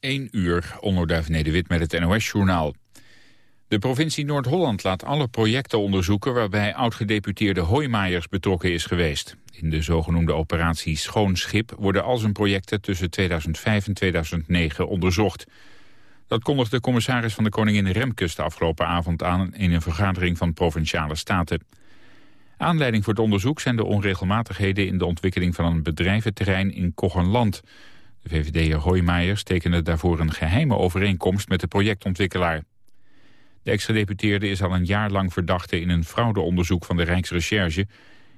1 uur, onderduif Nederwit met het NOS-journaal. De provincie Noord-Holland laat alle projecten onderzoeken... waarbij oud-gedeputeerde Hoijmaijers betrokken is geweest. In de zogenoemde operatie Schoon Schip... worden al zijn projecten tussen 2005 en 2009 onderzocht. Dat kondigde commissaris van de Koningin Remkes de afgelopen avond aan... in een vergadering van Provinciale Staten. Aanleiding voor het onderzoek zijn de onregelmatigheden... in de ontwikkeling van een bedrijventerrein in Koggenland... De VVD'er Hoijmaiers tekende daarvoor een geheime overeenkomst met de projectontwikkelaar. De ex-gedeputeerde is al een jaar lang verdachte in een fraudeonderzoek van de Rijksrecherche.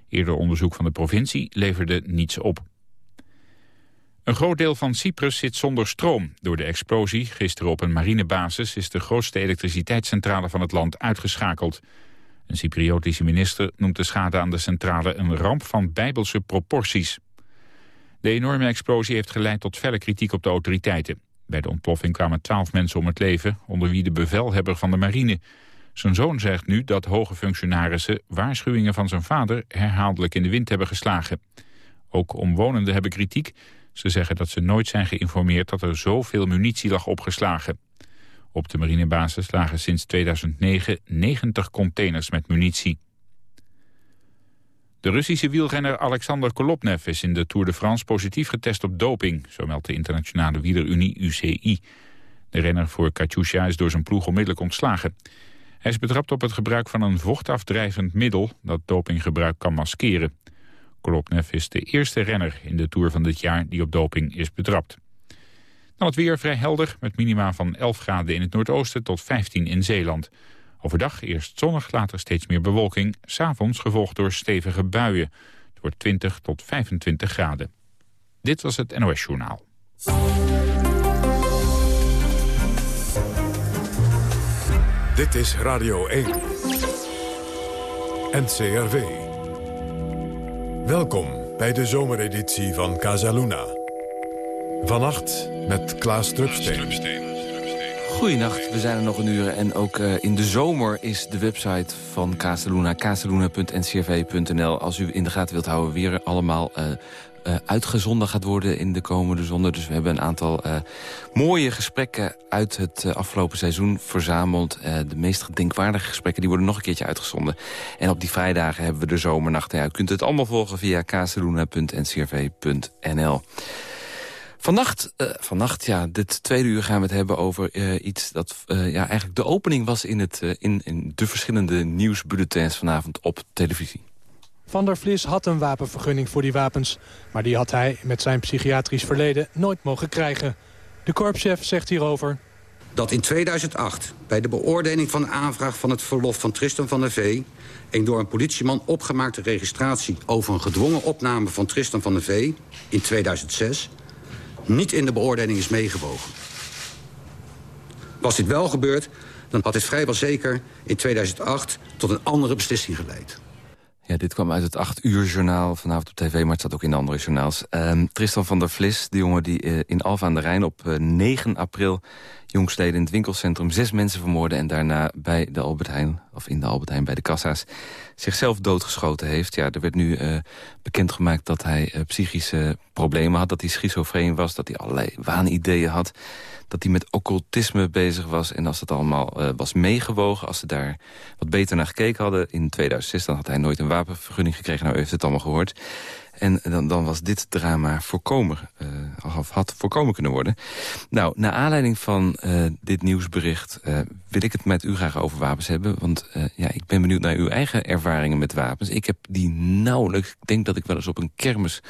Eerder onderzoek van de provincie leverde niets op. Een groot deel van Cyprus zit zonder stroom. Door de explosie gisteren op een marinebasis is de grootste elektriciteitscentrale van het land uitgeschakeld. Een Cypriotische minister noemt de schade aan de centrale een ramp van bijbelse proporties. De enorme explosie heeft geleid tot felle kritiek op de autoriteiten. Bij de ontploffing kwamen twaalf mensen om het leven, onder wie de bevelhebber van de marine. Zijn zoon zegt nu dat hoge functionarissen waarschuwingen van zijn vader herhaaldelijk in de wind hebben geslagen. Ook omwonenden hebben kritiek. Ze zeggen dat ze nooit zijn geïnformeerd dat er zoveel munitie lag opgeslagen. Op de marinebasis lagen sinds 2009 90 containers met munitie. De Russische wielrenner Alexander Kolopnev is in de Tour de France positief getest op doping, zo meldt de internationale wielerunie UCI. De renner voor Katusha is door zijn ploeg onmiddellijk ontslagen. Hij is betrapt op het gebruik van een vochtafdrijvend middel dat dopinggebruik kan maskeren. Kolopnev is de eerste renner in de Tour van dit jaar die op doping is betrapt. Dan het weer vrij helder, met minima van 11 graden in het noordoosten tot 15 in Zeeland. Overdag eerst zonnig, later steeds meer bewolking. S'avonds gevolgd door stevige buien. Het wordt 20 tot 25 graden. Dit was het NOS Journaal. Dit is Radio 1. NCRV. Welkom bij de zomereditie van Casaluna. Vannacht met Klaas Drupsteen. Goedenacht, we zijn er nog een uur en ook uh, in de zomer is de website van Casaluna, casaluna.ncrv.nl. Als u in de gaten wilt houden, weer allemaal uh, uh, uitgezonden gaat worden in de komende zonde. Dus we hebben een aantal mooie gesprekken uit het afgelopen seizoen verzameld. de meest gedenkwaardige gesprekken die worden nog een keertje uitgezonden. En op die vrijdagen hebben we de zomernachten. Ja, u kunt het allemaal volgen via casaluna.ncrv.nl. Vannacht, uh, vannacht, ja, dit tweede uur gaan we het hebben over uh, iets dat uh, ja, eigenlijk de opening was in, het, in, in de verschillende nieuwsbulletins vanavond op televisie. Van der Vlis had een wapenvergunning voor die wapens. Maar die had hij met zijn psychiatrisch verleden nooit mogen krijgen. De korpschef zegt hierover... Dat in 2008 bij de beoordeling van de aanvraag van het verlof van Tristan van der Vee... een door een politieman opgemaakte registratie over een gedwongen opname van Tristan van der Vee... in 2006 niet in de beoordeling is meegewogen. Was dit wel gebeurd, dan had dit vrijwel zeker in 2008 tot een andere beslissing geleid. Ja, dit kwam uit het 8 uur journaal vanavond op tv, maar het zat ook in de andere journaals. Uh, Tristan van der Vlis, de jongen die uh, in Alfa aan de Rijn op uh, eh, 9 april jongsleden in het winkelcentrum zes mensen vermoorden... en daarna bij de Albert Heijn, of in de Albert Heijn bij de kassa's... zichzelf doodgeschoten heeft. Ja, er werd nu uh, bekendgemaakt dat hij uh, psychische problemen had... dat hij schizofreen was, dat hij allerlei waanideeën had... dat hij met occultisme bezig was. En als dat allemaal uh, was meegewogen, als ze daar wat beter naar gekeken hadden... in 2006 dan had hij nooit een wapenvergunning gekregen. Nou, u heeft het allemaal gehoord. En dan, dan was dit drama voorkomen, uh, of had voorkomen kunnen worden. Nou, naar aanleiding van uh, dit nieuwsbericht uh, wil ik het met u graag over wapens hebben. Want ja, ik ben benieuwd naar uw eigen ervaringen met wapens. Ik heb die nauwelijks, ik denk dat ik wel eens op een kermis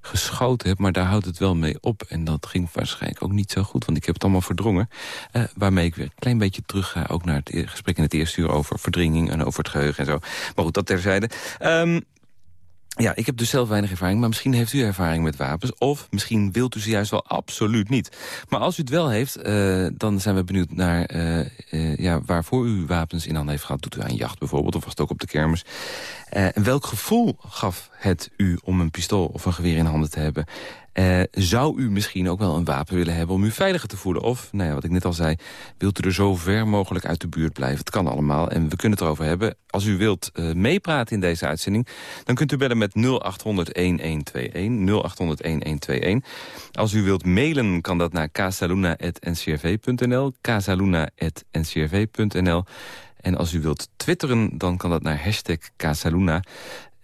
geschoten heb, maar daar houdt het wel mee op. En dat ging waarschijnlijk ook niet zo goed, want ik heb het allemaal verdrongen. Waarmee ik weer een klein beetje terug ga, ook naar het e-, gesprek in het eerste uur over verdringing en over het geheugen en zo. Maar goed, dat terzijde. Um, ja, ik heb dus zelf weinig ervaring, maar misschien heeft u ervaring met wapens. Of misschien wilt u ze juist wel absoluut niet. Maar als u het wel heeft, uh, dan zijn we benieuwd naar uh, uh, ja, waarvoor u wapens in handen heeft gehad. Doet u aan jacht bijvoorbeeld, of was het ook op de kermis? welk gevoel gaf het u om een pistool of een geweer in handen te hebben? Uh, zou u misschien ook wel een wapen willen hebben om u veiliger te voelen? Of, nou ja, wat ik net al zei, wilt u er zo ver mogelijk uit de buurt blijven? Het kan allemaal en we kunnen het erover hebben. Als u wilt uh, meepraten in deze uitzending, dan kunt u bellen met 0800-1121. 0800-1121. Als u wilt mailen, kan dat naar casaluna.ncrv.nl. casaluna.ncrv.nl. En als u wilt twitteren, dan kan dat naar hashtag Casaluna.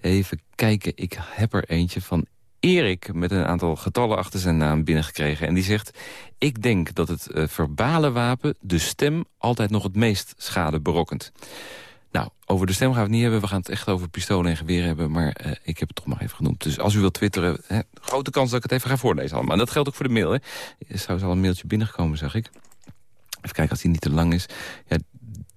Even kijken, ik heb er eentje van Erik met een aantal getallen achter zijn naam binnengekregen. En die zegt, ik denk dat het uh, verbale wapen, de stem, altijd nog het meest schade berokkent. Nou, over de stem gaan we het niet hebben. We gaan het echt over pistolen en geweren hebben. Maar uh, ik heb het toch maar even genoemd. Dus als u wilt twitteren, hè, grote kans dat ik het even ga voorlezen allemaal. En dat geldt ook voor de mail. Hè. Er is al een mailtje binnengekomen, zag ik. Even kijken als die niet te lang is. Ja,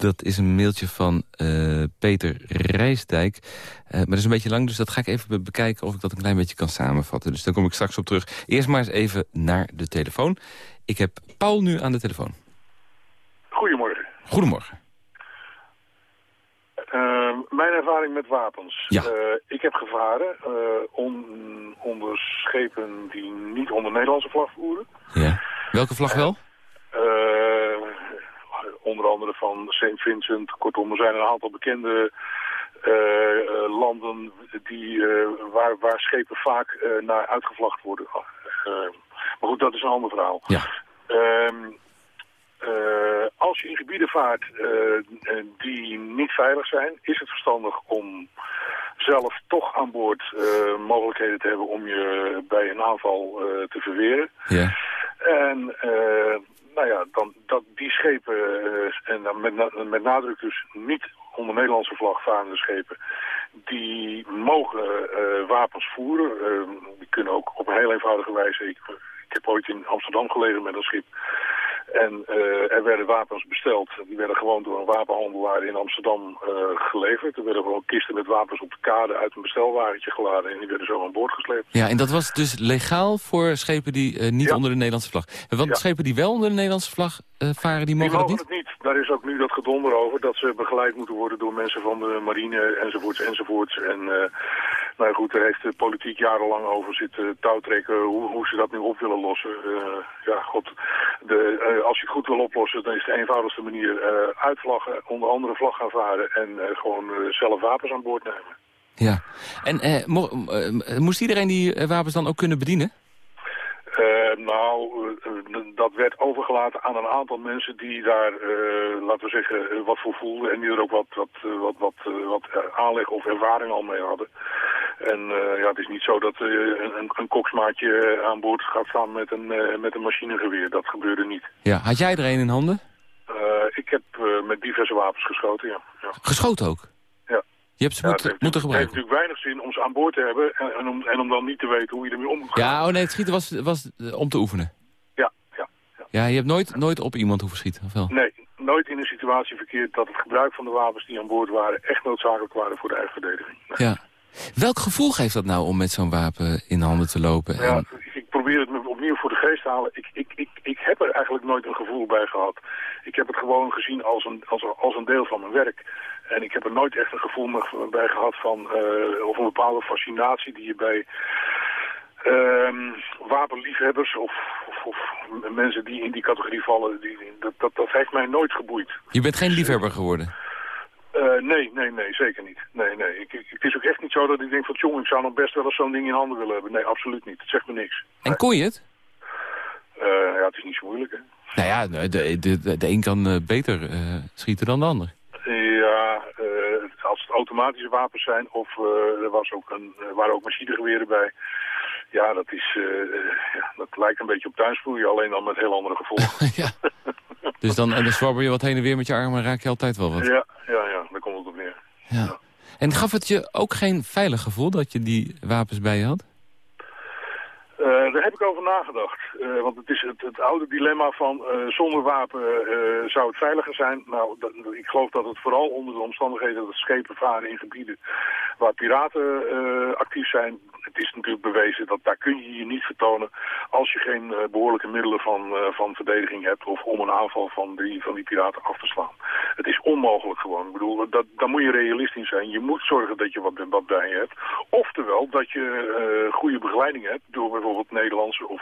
dat is een mailtje van uh, Peter Rijsdijk. Uh, maar dat is een beetje lang, dus dat ga ik even bekijken... of ik dat een klein beetje kan samenvatten. Dus daar kom ik straks op terug. Eerst maar eens even naar de telefoon. Ik heb Paul nu aan de telefoon. Goedemorgen. Goedemorgen. Uh, mijn ervaring met wapens. Ja. ik heb gevaren on, onder schepen die niet onder Nederlandse vlag voeren. Ja. Welke vlag wel? Onder andere van St. Vincent. Kortom, er zijn een aantal bekende uh, landen die, uh, waar, waar schepen vaak naar uitgevlacht worden. maar goed, dat is een ander verhaal. Ja. Ehm, als je in gebieden vaart die niet veilig zijn, is het verstandig om zelf toch aan boord mogelijkheden te hebben om je bij een aanval te verweren. Ja. En nou ja, dan, dat, die schepen, uh, en dan met, met nadruk dus niet onder Nederlandse vlag varende schepen, die mogen uh, wapens voeren. Uh, die kunnen ook op een heel eenvoudige wijze. Ik, ik heb ooit in Amsterdam gelegen met een schip. En uh, er werden wapens besteld. Die werden gewoon door een wapenhandelaar in Amsterdam uh, geleverd. Er werden gewoon kisten met wapens op de kade uit een bestelwagentje geladen. En die werden zo aan boord gesleept. Ja, en dat was dus legaal voor schepen die uh, niet ja. onder de Nederlandse vlag. Want Ja. schepen die wel onder de Nederlandse vlag varen, die Die mogen dat mogen niet? het niet. Daar is ook nu dat gedonder over dat ze begeleid moeten worden door mensen van de marine enzovoorts enzovoorts. En nou ja, goed, daar heeft de politiek jarenlang over zitten touwtrekken hoe, hoe ze dat nu op willen lossen. Ja, god, de, als je het goed wil oplossen, dan is de eenvoudigste manier uitvlaggen, onder andere vlag gaan varen en gewoon zelf wapens aan boord nemen. Ja, en mo moest iedereen die wapens dan ook kunnen bedienen? Uh, nou, uh, dat werd overgelaten aan een aantal mensen die daar, uh, laten we zeggen, wat voor voelden. En die er ook wat, wat, wat, wat, wat aanleg of ervaring al mee hadden. En ja, het is niet zo dat een, een koksmaatje aan boord gaat staan met een, met een machinegeweer. Dat gebeurde niet. Ja, had jij er een in handen? ik heb met diverse wapens geschoten, ja. ja. Geschoten ook? Ja. Je hebt ze ja, moet, het moeten gebruiken? Het heeft natuurlijk weinig zin om ze aan boord te hebben en, en, om, en om dan niet te weten hoe je ermee om moet gaan. Ja, oh nee, het schieten was, was om te oefenen. Ja, ja. Ja, ja je hebt nooit, nooit op iemand hoeven schieten, of wel? Nee, nooit in een situatie verkeerd dat het gebruik van de wapens die aan boord waren echt noodzakelijk waren voor de eigen verdediging. Nee. Ja. Welk gevoel geeft dat nou om met zo'n wapen in handen te lopen? Ja, ik probeer het me opnieuw voor de geest te halen. Ik, ik, ik, ik heb er eigenlijk nooit een gevoel bij gehad. Ik heb het gewoon gezien als een, als, als een deel van mijn werk. En ik heb er nooit echt een gevoel bij gehad van, uh, of een bepaalde fascinatie die je bij um, wapenliefhebbers of, of, of, mensen die in die categorie vallen, die, dat, dat, dat heeft mij nooit geboeid. Je bent geen liefhebber geworden? Uh, nee, nee, nee, zeker niet. Nee, nee. Ik, ik, het is ook echt niet zo dat ik denk van, jongen, ik zou nog best wel eens zo'n ding in handen willen hebben. Nee, absoluut niet. Het zegt me niks. En kon je het? Uh, ja, het is niet zo moeilijk, hè. Nou ja, de, de, de, de een kan uh, beter uh, schieten dan de ander. Ja, als het automatische wapens zijn of er was ook een, er waren ook machinegeweren bij. Ja, dat, is, uh, ja, dat lijkt een beetje op tuinsproeien, alleen dan met heel andere gevolgen. ja. Dus dan, en dan zwabber je wat heen en weer met je armen en raak je altijd wel wat. Ja, ja, ja daar komt het op neer. Ja. ja. En gaf het je ook geen veilig gevoel dat je die wapens bij je had? Uh, daar heb ik over nagedacht. Uh, want het is het, het, oude dilemma van uh, zonder wapen zou het veiliger zijn. Nou, ik geloof dat het vooral onder de omstandigheden dat schepen varen in gebieden waar piraten actief zijn. Het is natuurlijk bewezen dat daar kun je je niet vertonen als je geen behoorlijke middelen van, van verdediging hebt of om een aanval van die, van die piraten af te slaan. Het is onmogelijk gewoon. Ik bedoel, dat, dan moet je realistisch zijn. Je moet zorgen dat je wat, wat bij je hebt. Oftewel dat je goede begeleiding hebt door bijvoorbeeld Nederlandse of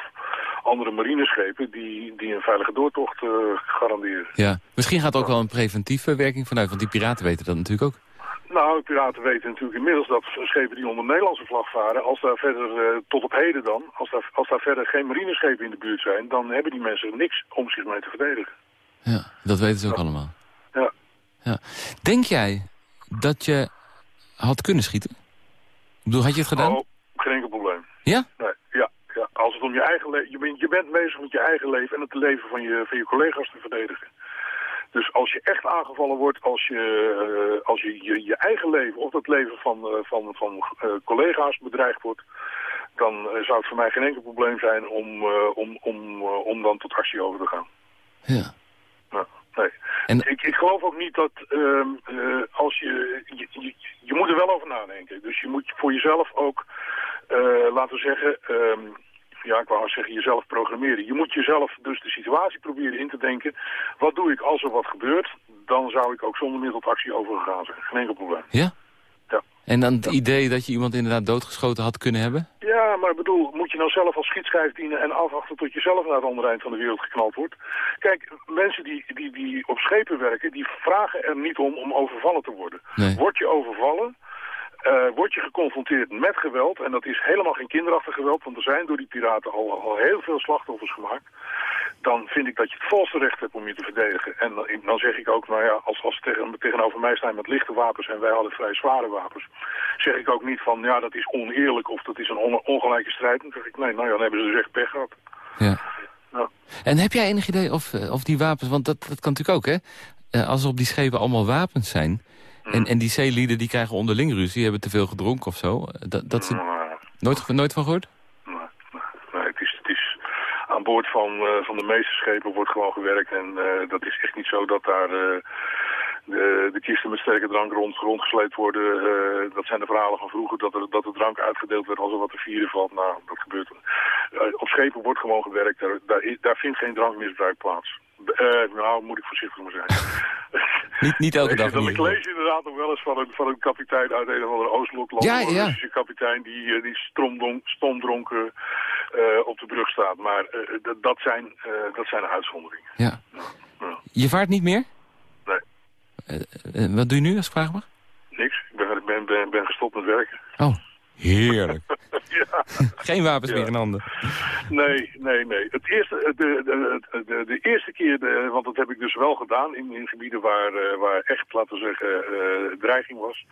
andere marineschepen die, die een veilige doortocht uh, garanderen. Ja, misschien gaat er ook wel een preventieve werking vanuit, want die piraten weten dat natuurlijk ook. Nou, de piraten weten natuurlijk inmiddels dat schepen die onder Nederlandse vlag varen, als daar verder, uh, tot op heden dan, als daar, als daar verder geen marineschepen in de buurt zijn, dan hebben die mensen niks om zich mee te verdedigen. Ja, dat weten ze ook allemaal. Ja. ja. Denk jij dat je had kunnen schieten? Ik bedoel, had je het gedaan? Oh, geen enkel probleem. Ja? Nee. Als het om je eigen leven... Je, bent, je bent bezig met je eigen leven en het leven van je, van je collega's te verdedigen. Dus als je echt aangevallen wordt, als je uh, als je, je, je, eigen leven of het leven van, uh, van, van uh, collega's bedreigd wordt, dan zou het voor mij geen enkel probleem zijn om, om, om, om dan tot actie over te gaan. Ja. Nou, nee. En... Ik, ik geloof ook niet dat ehm, als je, je, je, je... moet er wel over nadenken. Dus je moet voor jezelf ook, laten we zeggen... Ehm, ja, ik wou zeggen, jezelf programmeren. Je moet jezelf dus de situatie proberen in te denken. Wat doe ik als er wat gebeurt? Dan zou ik ook zonder tot actie overgegaan zijn. Geen enkel probleem. Ja? Ja. En dan het idee dat je iemand inderdaad doodgeschoten had kunnen hebben? Ja, maar ik bedoel, moet je nou zelf als schietschijf dienen en afwachten tot je zelf naar het andere eind van de wereld geknald wordt? Kijk, mensen die, die, die op schepen werken, die vragen er niet om om overvallen te worden. Nee. Word je overvallen, uh, word je geconfronteerd met geweld, en dat is helemaal geen kinderachtig geweld, want er zijn door die piraten al, al heel veel slachtoffers gemaakt, dan vind ik dat je het volste recht hebt om je te verdedigen. En dan, dan zeg ik ook, nou ja, als, als tegen, tegenover mij staan met lichte wapens en wij hadden vrij zware wapens, zeg ik ook niet van, ja, dat is oneerlijk of dat is een on, ongelijke strijd. Dan zeg ik, nee, nou ja, dan hebben ze dus echt pech gehad. Ja. En heb jij enig idee of, of die wapens, want dat, dat kan natuurlijk ook, hè? Als er op die schepen allemaal wapens zijn, en, en die zeelieden die krijgen onderling ruzie, die hebben te veel gedronken of zo. Dat, dat ze... nooit, nooit van gehoord? Nee, nee, het, is, het is aan boord van, uh, van de meeste schepen wordt gewoon gewerkt. En uh, dat is echt niet zo dat daar uh, de, de kisten met sterke drank rond, rondgesleept worden. dat zijn de verhalen van vroeger, dat, er, dat de drank uitgedeeld werd als er wat te vieren valt. Nou, dat gebeurt. op schepen wordt gewoon gewerkt. Daar, daar, daar vindt geen drankmisbruik plaats. Uh, nou, moet ik voorzichtig maar zijn. niet, niet elke dag. Dan ik lees inderdaad nog wel eens van een, van een kapitein uit een of andere Oostblokland. Ja, ja. Een Russische kapitein die, die stomdronken uh, op de brug staat. Maar uh, dat, zijn, dat zijn uitzonderingen. Ja. ja. Je vaart niet meer? Nee. wat doe je nu, als ik vraag mag? Niks. Ik ben, ben, ben, ben gestopt met werken. Oh, heerlijk. ja. Geen wapens Ja. meer in handen. Nee, nee, nee. Het eerste, de, de, de, de eerste keer, de, want dat heb ik dus wel gedaan in, in gebieden waar, uh, waar echt, laten we zeggen, uh, dreiging was.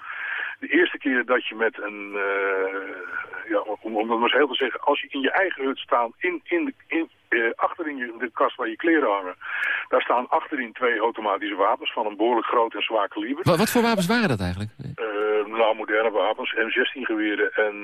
De eerste keer dat je met een, uh, ja, om, om dat maar eens heel te zeggen, als je in je eigen hut staat, in, in de, in, achterin je, de kast waar je kleren hangen, daar staan achterin twee automatische wapens van een behoorlijk groot en zwaar kaliber. Wat, wat voor wapens waren dat eigenlijk? nou, moderne wapens, M16 geweren en,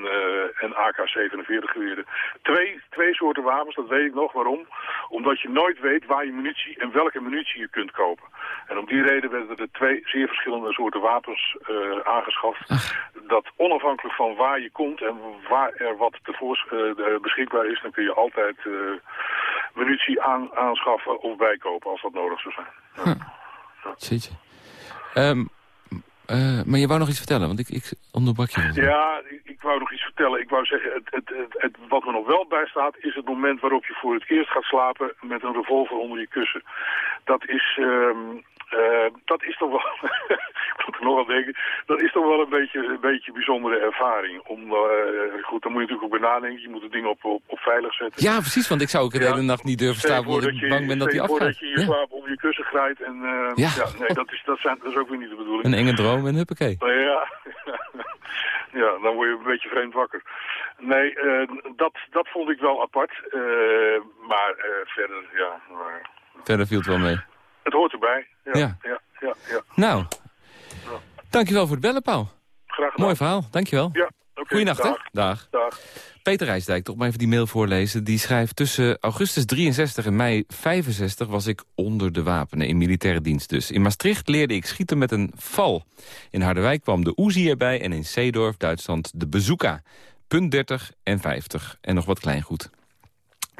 en AK-47 geweren. Twee, twee soorten wapens, dat weet ik nog. Waarom? Omdat je nooit weet waar je munitie en welke munitie je kunt kopen. En om die reden werden er twee zeer verschillende soorten wapens uh, aangeschaft. Ach. Dat onafhankelijk van waar je komt en waar er wat tevoors, uh, beschikbaar is, dan kun je altijd uh, munitie aan, aanschaffen of bijkopen als dat nodig zou zijn. Huh. Ja. Um, uh, maar je wou nog iets vertellen, want ik, ik onderbrak je. Ja, ik, ik, wou nog iets vertellen. Ik wou zeggen, het, het, het, het, wat er nog wel bij staat... is het moment waarop je voor het eerst gaat slapen... met een revolver onder je kussen. Dat is... Um, uh, dat is toch wel, ik moet er nog aan denken, dat is toch wel een beetje een beetje bijzondere ervaring. Om, uh, goed, dan moet je natuurlijk ook bij nadenken, je moet het ding op, op, op veilig zetten. Ja, precies, want ik zou ook de hele nacht niet durven staan, omdat ik bang ben dat hij afgaat. dat je je ja. slaap om je kussen grijpt en uh, ja. ja. nee, dat is, dat, zijn, dat is ook weer niet de bedoeling. Een enge droom en huppakee. Ja, ja, dan word je een beetje vreemd wakker. Nee, dat, dat vond ik wel apart, maar verder, ja. Maar... Verder viel het wel mee. Het hoort erbij. Ja, ja. ja, ja, ja. Nou, ja. dankjewel voor het bellen, Paul. Graag gedaan. Mooi verhaal, dankjewel. Ja, okay. Goeienacht, Dag. hè? Dag. Dag. Peter Rijsdijk, toch maar even die mail voorlezen. Die schrijft, tussen augustus 63 en mei 65 was ik onder de wapenen, in militaire dienst dus. In Maastricht leerde ik schieten met een val. In Harderwijk kwam de Uzi erbij en in Zeedorf, Duitsland, de Bazooka. Punt 30 en 50 en nog wat kleingoed.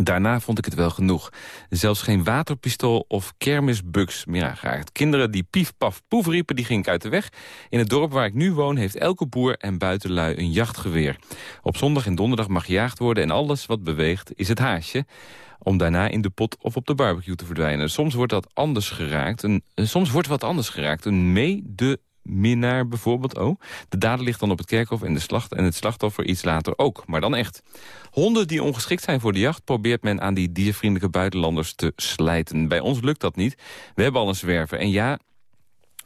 Daarna vond ik het wel genoeg. Zelfs geen waterpistool of kermisbugs meer aangeraakt. Kinderen die pief paf poef riepen, die ging ik uit de weg. In het dorp waar ik nu woon heeft elke boer en buitenlui een jachtgeweer. Op zondag en donderdag mag gejaagd worden en alles wat beweegt is het haasje om daarna in de pot of op de barbecue te verdwijnen. Soms wordt dat anders geraakt. Een, eh, soms wordt wat anders geraakt. Een mede minnaar bijvoorbeeld. Oh, de dader ligt dan op het kerkhof en, de slacht, en het slachtoffer iets later ook. Maar dan echt. Honden die ongeschikt zijn voor de jacht... probeert men aan die diervriendelijke buitenlanders te slijten. Bij ons lukt dat niet. We hebben al een zwerver. En ja,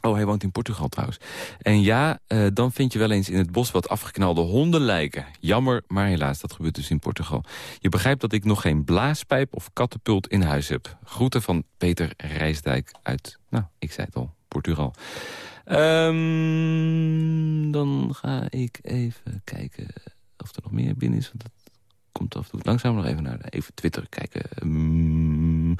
Oh, hij woont in Portugal trouwens. En ja, uh, dan vind je wel eens in het bos wat afgeknalde honden lijken. Jammer, maar helaas, dat gebeurt dus in Portugal. Je begrijpt dat ik nog geen blaaspijp of kattenpult in huis heb. Groeten van Peter Rijsdijk uit, nou, ik zei het al, Portugal. Um, dan ga ik even kijken of er nog meer binnen is. Want dat komt af en toe langzaam nog even naar even Twitter kijken. Um,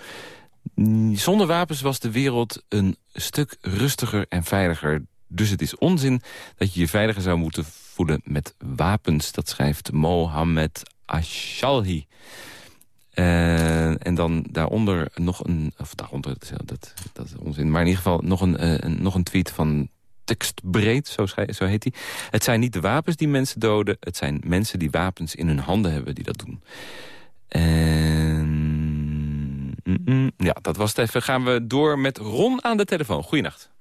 zonder wapens was de wereld een stuk rustiger en veiliger. Dus het is onzin dat je je veiliger zou moeten voelen met wapens. Dat schrijft Mohammed Ashalhi. Uh, en dan daaronder nog een... Of daaronder, dat, dat is onzin. Maar in ieder geval nog een, uh, een nog een tweet van tekstbreed, zo, zo heet hij. Het zijn niet de wapens die mensen doden. Het zijn mensen die wapens in hun handen hebben die dat doen. En... Mm -mm, ja, dat was het even. Gaan we door met Ron aan de telefoon. Goeienacht.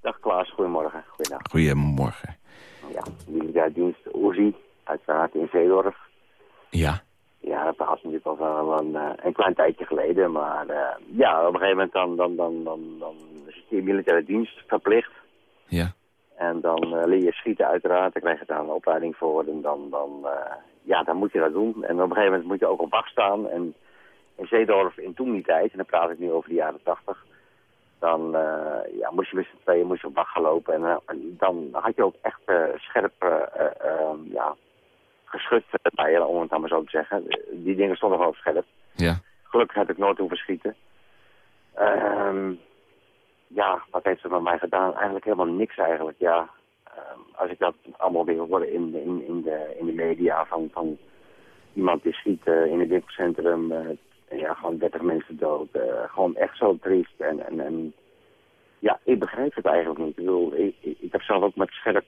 Dag Klaas, goedemorgen. Goeienacht. Goedemorgen. Ja, militair dienst Oezi, uiteraard in Zeedorf. Ja. Ja, dat was natuurlijk al wel een, eh, een klein tijdje geleden. Maar uh, ja, op een gegeven moment dan, dan, dan, dan, dan is je militaire dienst verplicht. Ja. En dan uh, leer je schieten uiteraard, daar krijg je daar een opleiding voor. En dan, dan, ja, dan moet je dat doen. En op een gegeven moment moet je ook op wacht staan. En in Zeedorf in toen die tijd, en dan praat ik nu over de jaren tachtig... dan ja, moest je met z'n tweeën moest je op wacht gaan lopen. En dan had je ook echt scherp ja, geschud bij je, om het dan maar zo te zeggen. Die dingen stonden gewoon scherp. Ja. Gelukkig heb ik nooit hoeven schieten. Um, ja, wat heeft ze met mij gedaan? Eigenlijk helemaal niks eigenlijk, ja. Um, als ik dat allemaal weer hoorde in, in, in, de, in de media van, van iemand die schiet uh, in het winkelcentrum... Uh, ja, gewoon 30 mensen dood. Uh, gewoon echt zo triest. En, en, en ja, ik begrijp het eigenlijk niet. Ik bedoel, ik, ik, ik heb zelf ook met scherp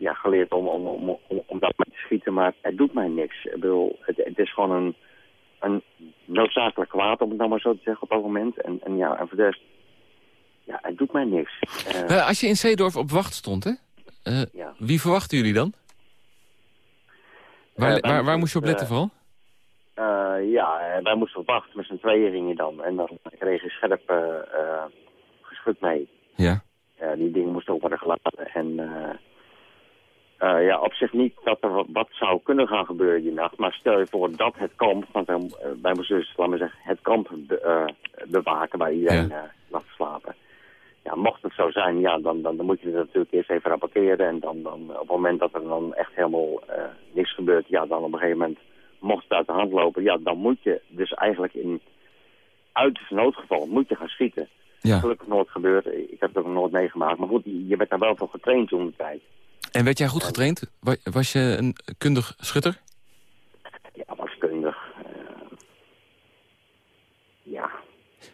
ja, geleerd om, om, om, om, om dat mee te schieten, maar het doet mij niks. Ik bedoel, het, het is gewoon een, een noodzakelijk kwaad, om het nou maar zo te zeggen, op dat moment. En, en ja, en voor de rest, ja, het doet mij niks. Uh, als je in Zeedorf op wacht stond, hè? Uh, ja. Wie verwachten jullie dan? Waar, uh, waar, waar moest je op letten vooral? ja, wij moesten op wacht. Met z'n tweeën ging je dan. En dan kreeg je scherp geschud mee. Ja. die dingen moesten ook worden gelaten. En uh, ja, op zich niet dat er wat zou kunnen gaan gebeuren die nacht. Maar stel je voor dat het kamp, want uh, wij moesten dus, laten we zeggen, het kamp be, uh, bewaken waar iedereen ja. lag te slapen. Ja, mocht het zo zijn, ja, dan, dan, dan moet je het natuurlijk eerst even rapporteren. En dan, dan op het moment dat er dan echt helemaal niks gebeurt, ja, dan op een gegeven moment mocht het uit de hand lopen. Ja, dan moet je dus eigenlijk in uiterste noodgeval moet je gaan schieten. Ja. Gelukkig nooit gebeurd. Ik heb het ook nooit meegemaakt. Maar goed, je bent daar wel voor getraind toen de tijd. En werd jij goed getraind? Was je een kundig schutter? Ja, was kundig. Uh, ja.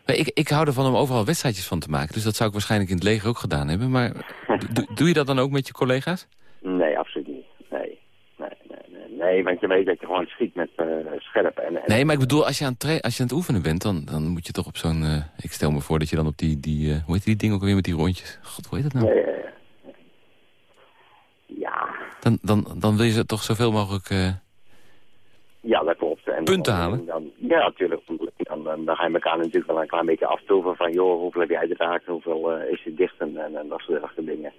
Ik, ik hou ervan om overal wedstrijdjes van te maken. Dus dat zou ik waarschijnlijk in het leger ook gedaan hebben. Maar doe je dat dan ook met je collega's? Nee, absoluut niet. Nee. Nee, nee, nee. nee want je weet dat je gewoon schiet met uh, scherp. En, en, nee, maar ik bedoel, als je aan het, als je aan het oefenen bent... dan, dan moet je toch op zo'n... Uh, ik stel me voor dat je dan op die... die hoe heet die ding ook weer met die rondjes? God, hoe heet dat nou? Nee, ja. Dan, dan, dan wil je toch zoveel mogelijk uh, ja, dat klopt. En punten halen? Dan, ja, natuurlijk. Dan, dan, ga je elkaar natuurlijk wel een klein beetje aftoeven van... joh, hoeveel heb jij de raak, hoeveel uh, is je dicht en, en, dat soort dingen.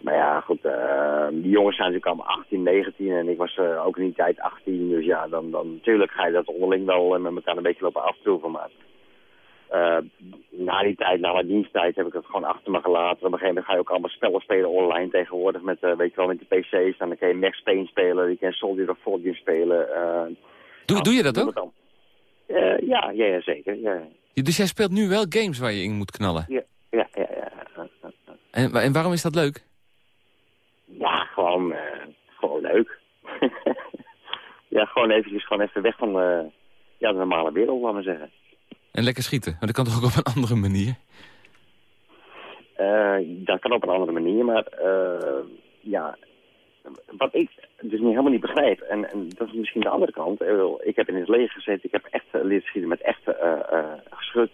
Maar ja, goed, uh, die jongens zijn natuurlijk allemaal 18, 19 en ik was uh, ook in die tijd 18. Dus ja, dan, dan natuurlijk ga je dat onderling wel met elkaar een beetje lopen aftoeven. Maar uh, na die tijd, na mijn diensttijd, heb ik het gewoon achter me gelaten. Op een gegeven moment ga je ook allemaal spellen spelen online tegenwoordig. Met, uh, weet je wel, met de pc's. Dan kan je Max Payne spelen, je kan Soldier of Fortune spelen. Uh, doe, doe je dat ook? ja, ja, ja, zeker. Ja. Dus jij speelt nu wel games waar je in moet knallen? Ja, ja, ja. ja. En, en waarom is dat leuk? Ja, gewoon, gewoon leuk. ja, gewoon eventjes gewoon even weg van de, ja, de normale wereld, laten we zeggen. En lekker schieten. Maar dat kan toch ook op een andere manier? Uh, dat kan op een andere manier, maar uh, ja, wat ik dus niet, helemaal niet begrijp, en, en, dat is misschien de andere kant. Ik heb in het leger gezeten, ik heb echt leren schieten met echte uh, geschut.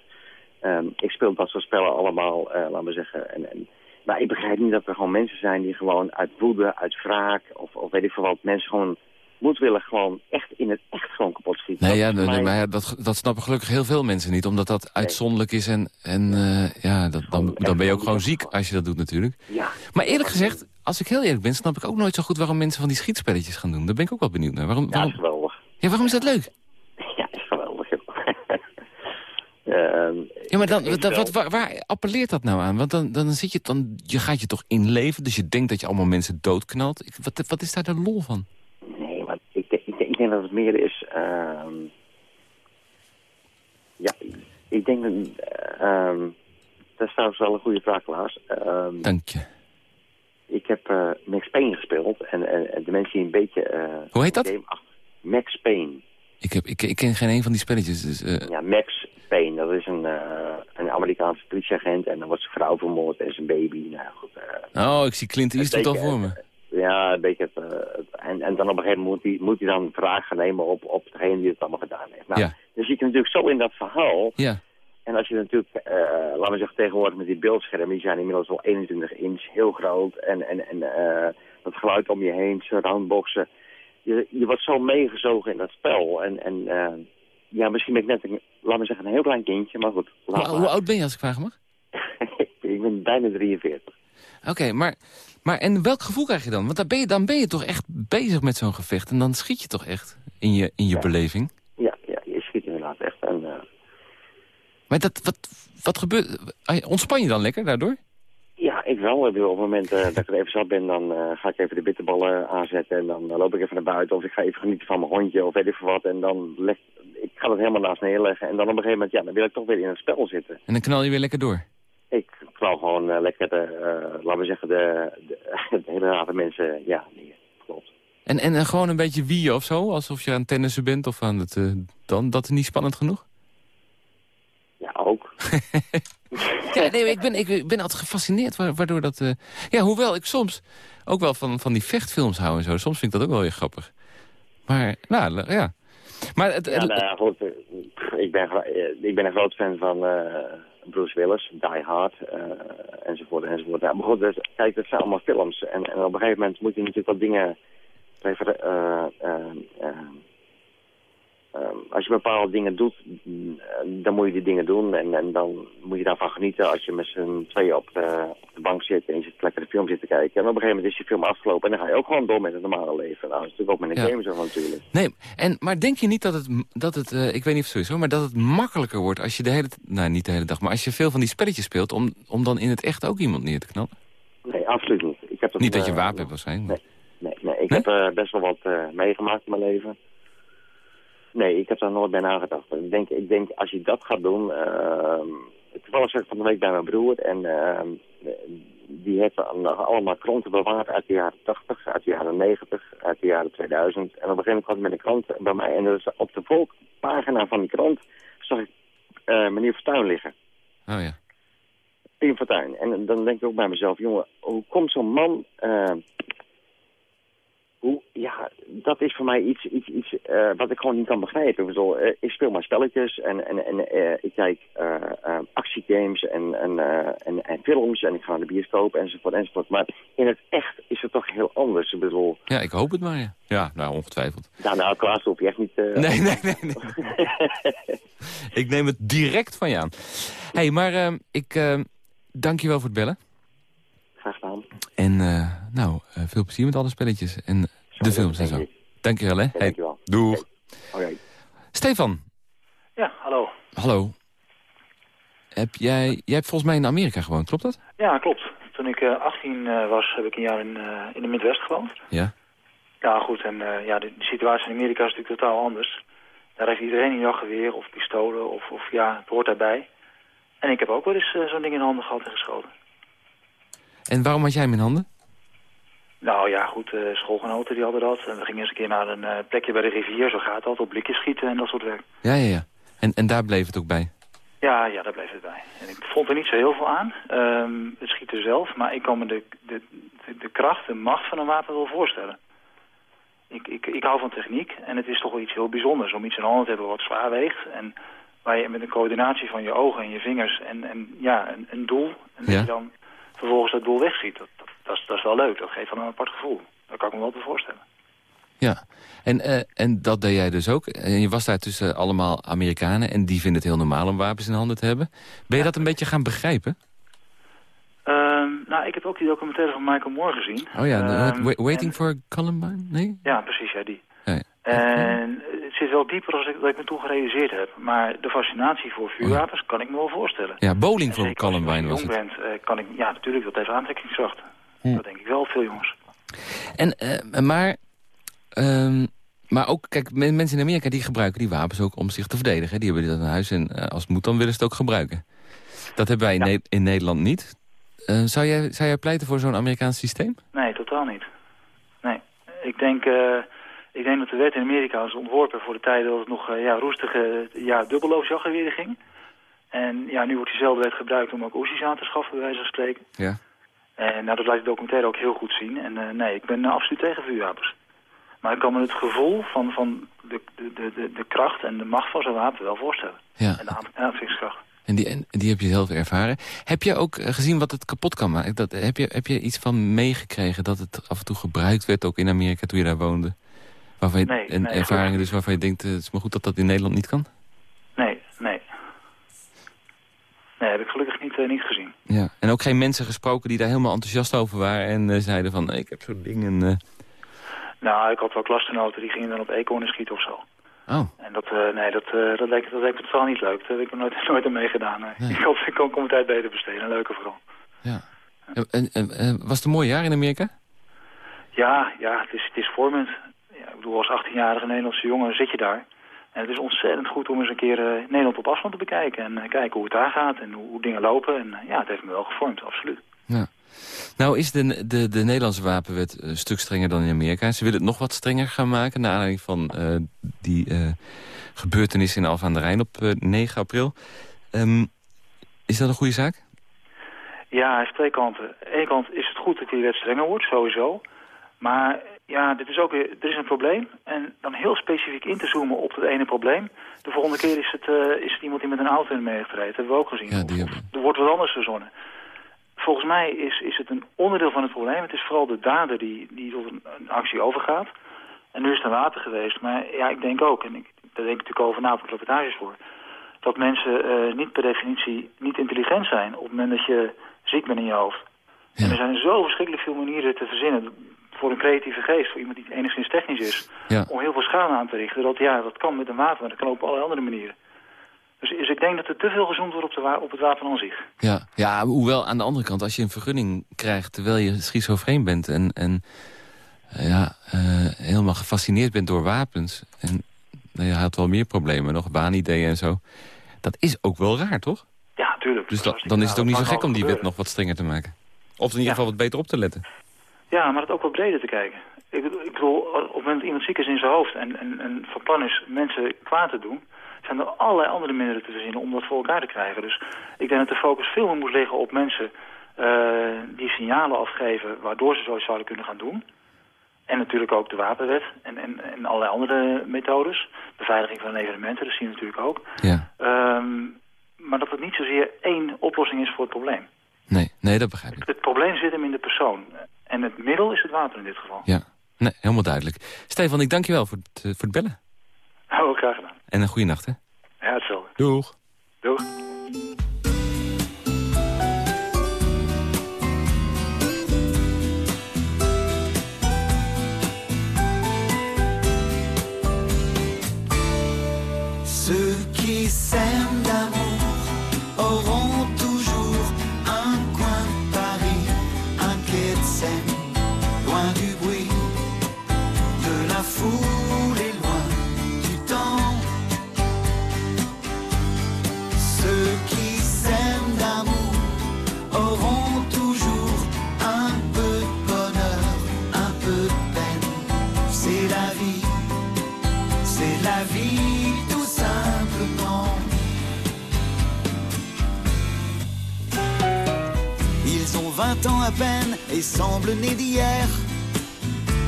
Um, ik speel dat soort spellen allemaal, laten we zeggen. En, en, maar ik begrijp niet dat er gewoon mensen zijn die gewoon uit woede, uit wraak, of, of weet ik veel wat, mensen gewoon willen gewoon echt in het echt gewoon kapot schieten. Nee, ja, mij... maar ja, dat, dat snappen gelukkig heel veel mensen niet. Omdat dat uitzonderlijk is en, en uh, ja, dat, dan, dan ben je ook gewoon ziek als je dat doet natuurlijk. Ja. Maar eerlijk gezegd, als ik heel eerlijk ben... snap ik ook nooit zo goed waarom mensen van die schietspelletjes gaan doen. Daar ben ik ook wel benieuwd naar. Waarom, waarom... Ja, is geweldig. Ja, waarom is dat leuk? Ja, is geweldig. uh, ja, maar dan, dat, wat, waar, waar, appelleert dat nou aan? Want dan, dan, zit je, dan je gaat je toch inleven, dus je denkt dat je allemaal mensen doodknalt. Wat, wat is daar de lol van? Denk dat het meer is... Uh, ja, ik denk dat... Uh, dat is trouwens wel een goede vraag, Klaas. Uh, Dank je. Ik heb uh, Max Payne gespeeld. En, en, de mensen die een beetje... Uh, Hoe heet dat? Max Payne. Ik, heb, ik, ik ken geen een van die spelletjes. Dus, uh... Ja, Max Payne. Dat is een, uh, een Amerikaanse politieagent. En dan wordt zijn vrouw vermoord en zijn baby. Nou, goed, uh, oh, ik zie Clint Eastwood al voor me. Ja, een beetje het, uh, en, en dan op een gegeven moment moet hij, moet hij dan vragen nemen op, op degene die het allemaal gedaan heeft. Nou, ja. Dan zit je natuurlijk zo in dat verhaal. Ja. En als je natuurlijk, uh, laten we zeggen tegenwoordig met die beeldschermen, die zijn inmiddels al 21 inch, heel groot. En, en, en uh, dat geluid om je heen, surroundboxen. Je, je wordt zo meegezogen in dat spel. En, en ja, misschien ben ik net, een, laten we zeggen, een heel klein kindje, maar goed. Hoe, hoe oud ben je als ik vragen mag? ik ben bijna 43. Oké, okay, maar maar en welk gevoel krijg je dan? Want dan ben je, dan ben je toch echt bezig met zo'n gevecht. En dan schiet je toch echt in je, in je beleving? Ja, ja, je schiet inderdaad echt. En, uh... Maar dat, wat, wat gebeurt... Ontspan je dan lekker daardoor? Ja, ik wel. op het moment uh, dat ik er even zat ben, dan uh, ga ik even de bitterballen aanzetten. En dan loop ik even naar buiten. Of ik ga even genieten van mijn hondje of weet ik veel wat. En dan leg ik ga het helemaal naast neerleggen. En dan op een gegeven moment, ja, dan wil ik toch weer in het spel zitten. En dan knal je weer lekker door? Ik knal gewoon uh, lekker de, uh, laten we zeggen, de, de, de hele rade mensen, ja, nee, klopt. En, en gewoon een beetje wie of zo? Alsof je aan tennissen bent of aan het, dan, dat is niet spannend genoeg? Ja, ook. ja, nee, ik ben, ik ben altijd gefascineerd waardoor dat... ja, hoewel ik soms ook wel van, van die vechtfilms hou en zo. Soms vind ik dat ook wel weer grappig. Maar, nou, ja. Maar het, ja, nou, goed, ik, ben, ik ben een groot fan van... Bruce Willis, Die Hard, uh, enzovoort, enzovoort. Ja, maar dus, kijk, dat zijn allemaal films. En, en, op een gegeven moment moet je natuurlijk wat dingen... Even, uh, uh, Um, als je bepaalde dingen doet, dan moet je die dingen doen. En, en dan moet je daarvan genieten als je met z'n tweeën op de, op de bank zit en je zit lekker de film zit te kijken. En op een gegeven moment is die film afgelopen en dan ga je ook gewoon door met het normale leven. Nou, dat is natuurlijk ook met een ja. game zo natuurlijk. Nee, en, maar denk je niet dat het, dat het uh, ik weet niet of is maar dat het makkelijker wordt als je de hele, nou niet de hele dag, maar als je veel van die spelletjes speelt, om, om dan in het echt ook iemand neer te knallen? Nee, absoluut niet. Ik heb dat, niet dat je wapen hebt waarschijnlijk. Nee, nee, nee. ik heb uh, best wel wat uh, meegemaakt in mijn leven. Nee, ik heb daar nooit bij nagedacht. Ik denk, ik denk als je dat gaat doen... Uh, toevallig zat ik van de week bij mijn broer en uh, die heeft allemaal kranten bewaard uit de jaren 80, uit de jaren 90, uit de jaren 2000. En op een gegeven moment kwam met een krant bij mij en dus op de volkpagina van die krant zag ik uh, meneer Fortuyn liggen. Oh ja. Pim Fortuyn. En dan denk ik ook bij mezelf, jongen, hoe komt zo'n man hoe, ja, dat is voor mij iets, iets, iets uh, wat ik gewoon niet kan begrijpen. Ik, bedoel, uh, ik speel maar spelletjes en, en, en uh, ik kijk actiegames en, en, en, en, films en ik ga naar de bioscoop enzovoort enzovoort. Maar in het echt is het toch heel anders. Ik bedoel... Ja, ik hoop het maar, ja. Ja, nou, ongetwijfeld. Ja, nou, Klaas, hoef je echt niet... nee, nee, nee, nee. ik neem het direct van je aan. Hé, hey, maar ik dank je wel voor het bellen. Graag gedaan. En nou, veel plezier met alle spelletjes en zo, de films en zo. Dankjewel, hè. Ja, dankjewel. Hey, doeg. Okay. Stefan. Ja, hallo. Hallo. Heb jij, jij hebt volgens mij in Amerika gewoond, klopt dat? Ja, klopt. Toen ik uh, 18 uh, was, heb ik een jaar in, uh, in de Midwest gewoond. Ja. Ja, goed. En ja, de, de, situatie in Amerika is natuurlijk totaal anders. Daar heeft iedereen een jachtgeweer of pistolen of, of ja, het hoort daarbij. En ik heb ook wel eens zo'n ding in handen gehad en geschoten. En waarom had jij hem in handen? Nou ja, goed, uh, schoolgenoten die hadden dat. En we gingen eens een keer naar een uh, plekje bij de rivier, zo gaat dat, op blikjes schieten en dat soort werk. Ja, ja, ja. En, en daar bleef het ook bij? Ja, ja, daar bleef het bij. En ik vond er niet zo heel veel aan, um, het schieten zelf, maar ik kan me de, de, de, de kracht, de macht van een wapen wel voorstellen. Ik, ik, ik hou van techniek en het is toch wel iets heel bijzonders om iets in handen te hebben wat zwaar weegt. En waar je met een coördinatie van je ogen en je vingers en, en ja, een, een doel, en dat je dan vervolgens dat doel wegschiet. Dat, dat, dat, is, dat is wel leuk, dat geeft wel een apart gevoel. Dat kan ik me wel te voorstellen. Ja, en, uh, en dat deed jij dus ook. En je was daar tussen allemaal Amerikanen en die vinden het heel normaal om wapens in handen te hebben. Ben je dat een beetje gaan begrijpen? Uh, nou, ik heb ook die documentaire van Michael Moore gezien. Oh ja, uh, Waiting en... for Columbine? Nee? Ja, precies, ja, die. Ja, ja. En het zit wel dieper dan ik, dat ik me toen gerealiseerd heb. Maar de fascinatie voor vuurwapens oh kan ik me wel voorstellen. Ja, bowling voor Columbine was het. Als je jong bent, uh, kan ik... Ja, natuurlijk, dat heeft aantrekkingskracht. Hm. Dat denk ik wel, veel jongens. En, uh, maar... Um, maar ook, kijk, mensen in Amerika die gebruiken die wapens ook om zich te verdedigen. Die hebben dit aan huis en uh, als het moet, dan willen ze het ook gebruiken. Dat hebben wij in, ja. ne in Nederland niet. Uh, zou, jij, zou jij pleiten voor zo'n Amerikaans systeem? Nee, totaal niet. Nee. Ik denk, ik denk dat de wet in Amerika is ontworpen voor de tijd dat het nog uh, ja, roestige ja, dubbelloosjachtgeweren ging. En ja, nu wordt diezelfde wet gebruikt om ook oesjes aan te schaffen, bij wijze van spreken. Ja. En nou, dat laat de documentaire ook heel goed zien. En nee, ik ben absoluut tegen vuurwapens. Maar ik kan me het gevoel van, van de, de, de, de kracht en de macht van zo'n wapen wel voorstellen. Ja. En de aantrekkingskracht. En die, en die heb je zelf ervaren. Heb je ook gezien wat het kapot kan maken? Dat, heb, je, heb je iets van meegekregen dat het af en toe gebruikt werd, ook in Amerika toen je daar woonde? Waarvan je, nee, en nee, ervaringen dus waarvan je denkt, het is maar goed dat dat in Nederland niet kan? Nee, nee. Nee, heb ik gelukkig niet, uh, niet gezien. Ja, en ook geen mensen gesproken die daar helemaal enthousiast over waren en uh, zeiden van, ik heb zo'n ding en... Uh... Nou, ik had wel klasgenoten die gingen dan op eekhoornen schieten of zo. Oh. En dat, uh, nee, dat, uh, dat, leek, dat leek me totaal niet leuk. Dat heb ik nooit, nooit aan meegedaan. Nee. Nee. Ik, hoop, ik kon, kon mijn tijd beter besteden. Een leuke vooral. Ja. En, en, en, was het een mooi jaar in Amerika? Ja, ja het, is, het is vormend. Bedoel, als 18-jarige Nederlandse jongen zit je daar. En het is ontzettend goed om eens een keer uh, Nederland op afstand te bekijken. En kijken hoe het daar gaat en hoe, hoe dingen lopen. En ja, het heeft me wel gevormd, absoluut. Ja. Nou is de, de, de Nederlandse wapenwet een stuk strenger dan in Amerika. Ze willen het nog wat strenger gaan maken... naar aanleiding van uh, die gebeurtenis in Alphen aan de Rijn op uh, 9 april. Um, is dat een goede zaak? Ja, aan twee kanten. Aan de ene kant is het goed dat die wet strenger wordt, sowieso. Maar ja, dit is ook weer, er is een probleem. En dan heel specifiek in te zoomen op het ene probleem. De volgende keer is het, is het iemand die met een auto in mee heeft gereden. Dat hebben we ook gezien. Ja, die of, er wordt wat anders verzonnen volgens mij is, is het een onderdeel van het probleem. Het is vooral de dader die, die tot een, een, actie overgaat. En nu is het een wapen geweest. Maar ja, ik denk ook, en ik, daar denk ik natuurlijk over na op reportages voor... dat mensen uh, niet per definitie niet intelligent zijn op het moment dat je ziek bent in je hoofd. Ja. En er zijn zo verschrikkelijk veel manieren te verzinnen voor een creatieve geest, voor iemand die enigszins technisch is... Ja. om heel veel schade aan te richten. Dat, ja, dat kan met een wapen, maar dat kan ook op allerlei andere manieren. Dus, dus ik denk dat er te veel gezoomd wordt op, de, op het wapen aan zich. Ja, ja, hoewel aan de andere kant, als je een vergunning krijgt... terwijl je schizofreen bent en, en uh, ja, uh, helemaal gefascineerd bent door wapens... en nou, je had wel meer problemen, nog baanideeën en zo... dat is ook wel raar, toch? Ja, tuurlijk. Dus da, dan is het ook niet zo gek om die wet nog wat strenger te maken. Of in ieder geval wat beter op te letten. Ja, maar het ook wat breder te kijken. Ik, ik bedoel, op het moment dat iemand ziek is in zijn hoofd... en, en, en van plan is mensen kwaad te doen zijn er allerlei andere middelen te verzinnen om dat voor elkaar te krijgen. Dus ik denk dat de focus veel meer moet liggen op mensen uh, die signalen afgeven waardoor ze zoiets zouden kunnen gaan doen. En natuurlijk ook de wapenwet en, en, en allerlei andere methodes. Beveiliging van evenementen, dat zien we natuurlijk ook. Ja. Um, maar dat het niet zozeer één oplossing is voor het probleem. Nee, nee dat begrijp ik. Het, het probleem zit hem in de persoon. En het middel is het wapen in dit geval. Ja, nee, helemaal duidelijk. Stefan, ik dank je wel voor het, voor het bellen. Oh, graag gedaan. En een goede nacht, hè? Ja, hetzelfde. Doeg. Doeg. Vingt ans à peine et semblent nés d'hier.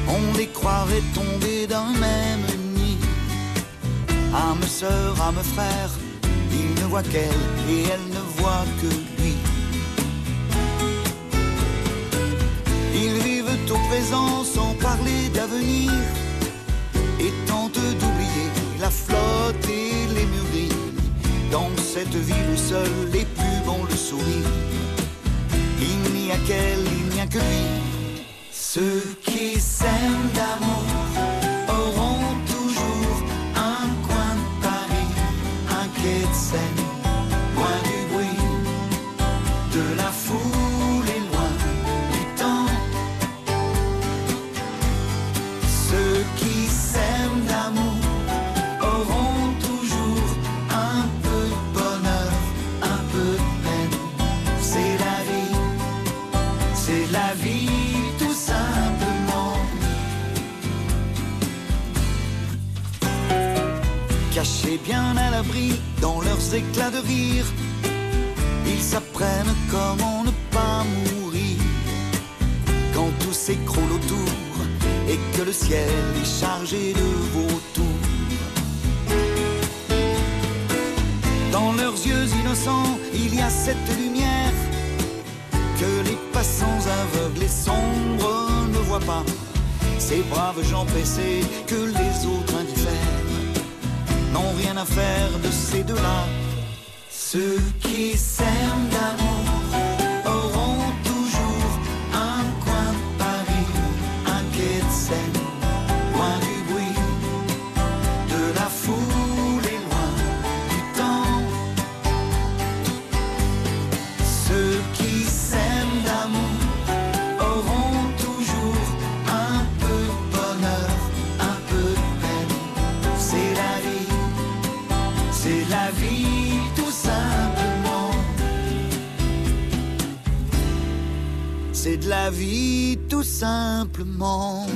On les croirait tombés d'un même nid. Âme sœur, âme frère, il ne voit qu'elle et elle ne voit que lui. Ils vivent au présent sans parler d'avenir et tentent d'oublier la flotte et les mûries. Dans cette ville où seuls les plus bons le sourire, il n'y a qu'elle, il n'y a que lui. Ceux qui s'aiment d'amour dans leurs éclats de rire, ils s'apprennent comment ne pas mourir quand tout s'écroule autour et que le ciel est chargé de vautours. Dans leurs yeux innocents, il y a cette lumière que les passants aveugles et sombres ne voient pas. Ces braves gens pressés que les autres rien à faire de ces deux-là. Ceux qui s'aiment d'amour la vie tout simplement.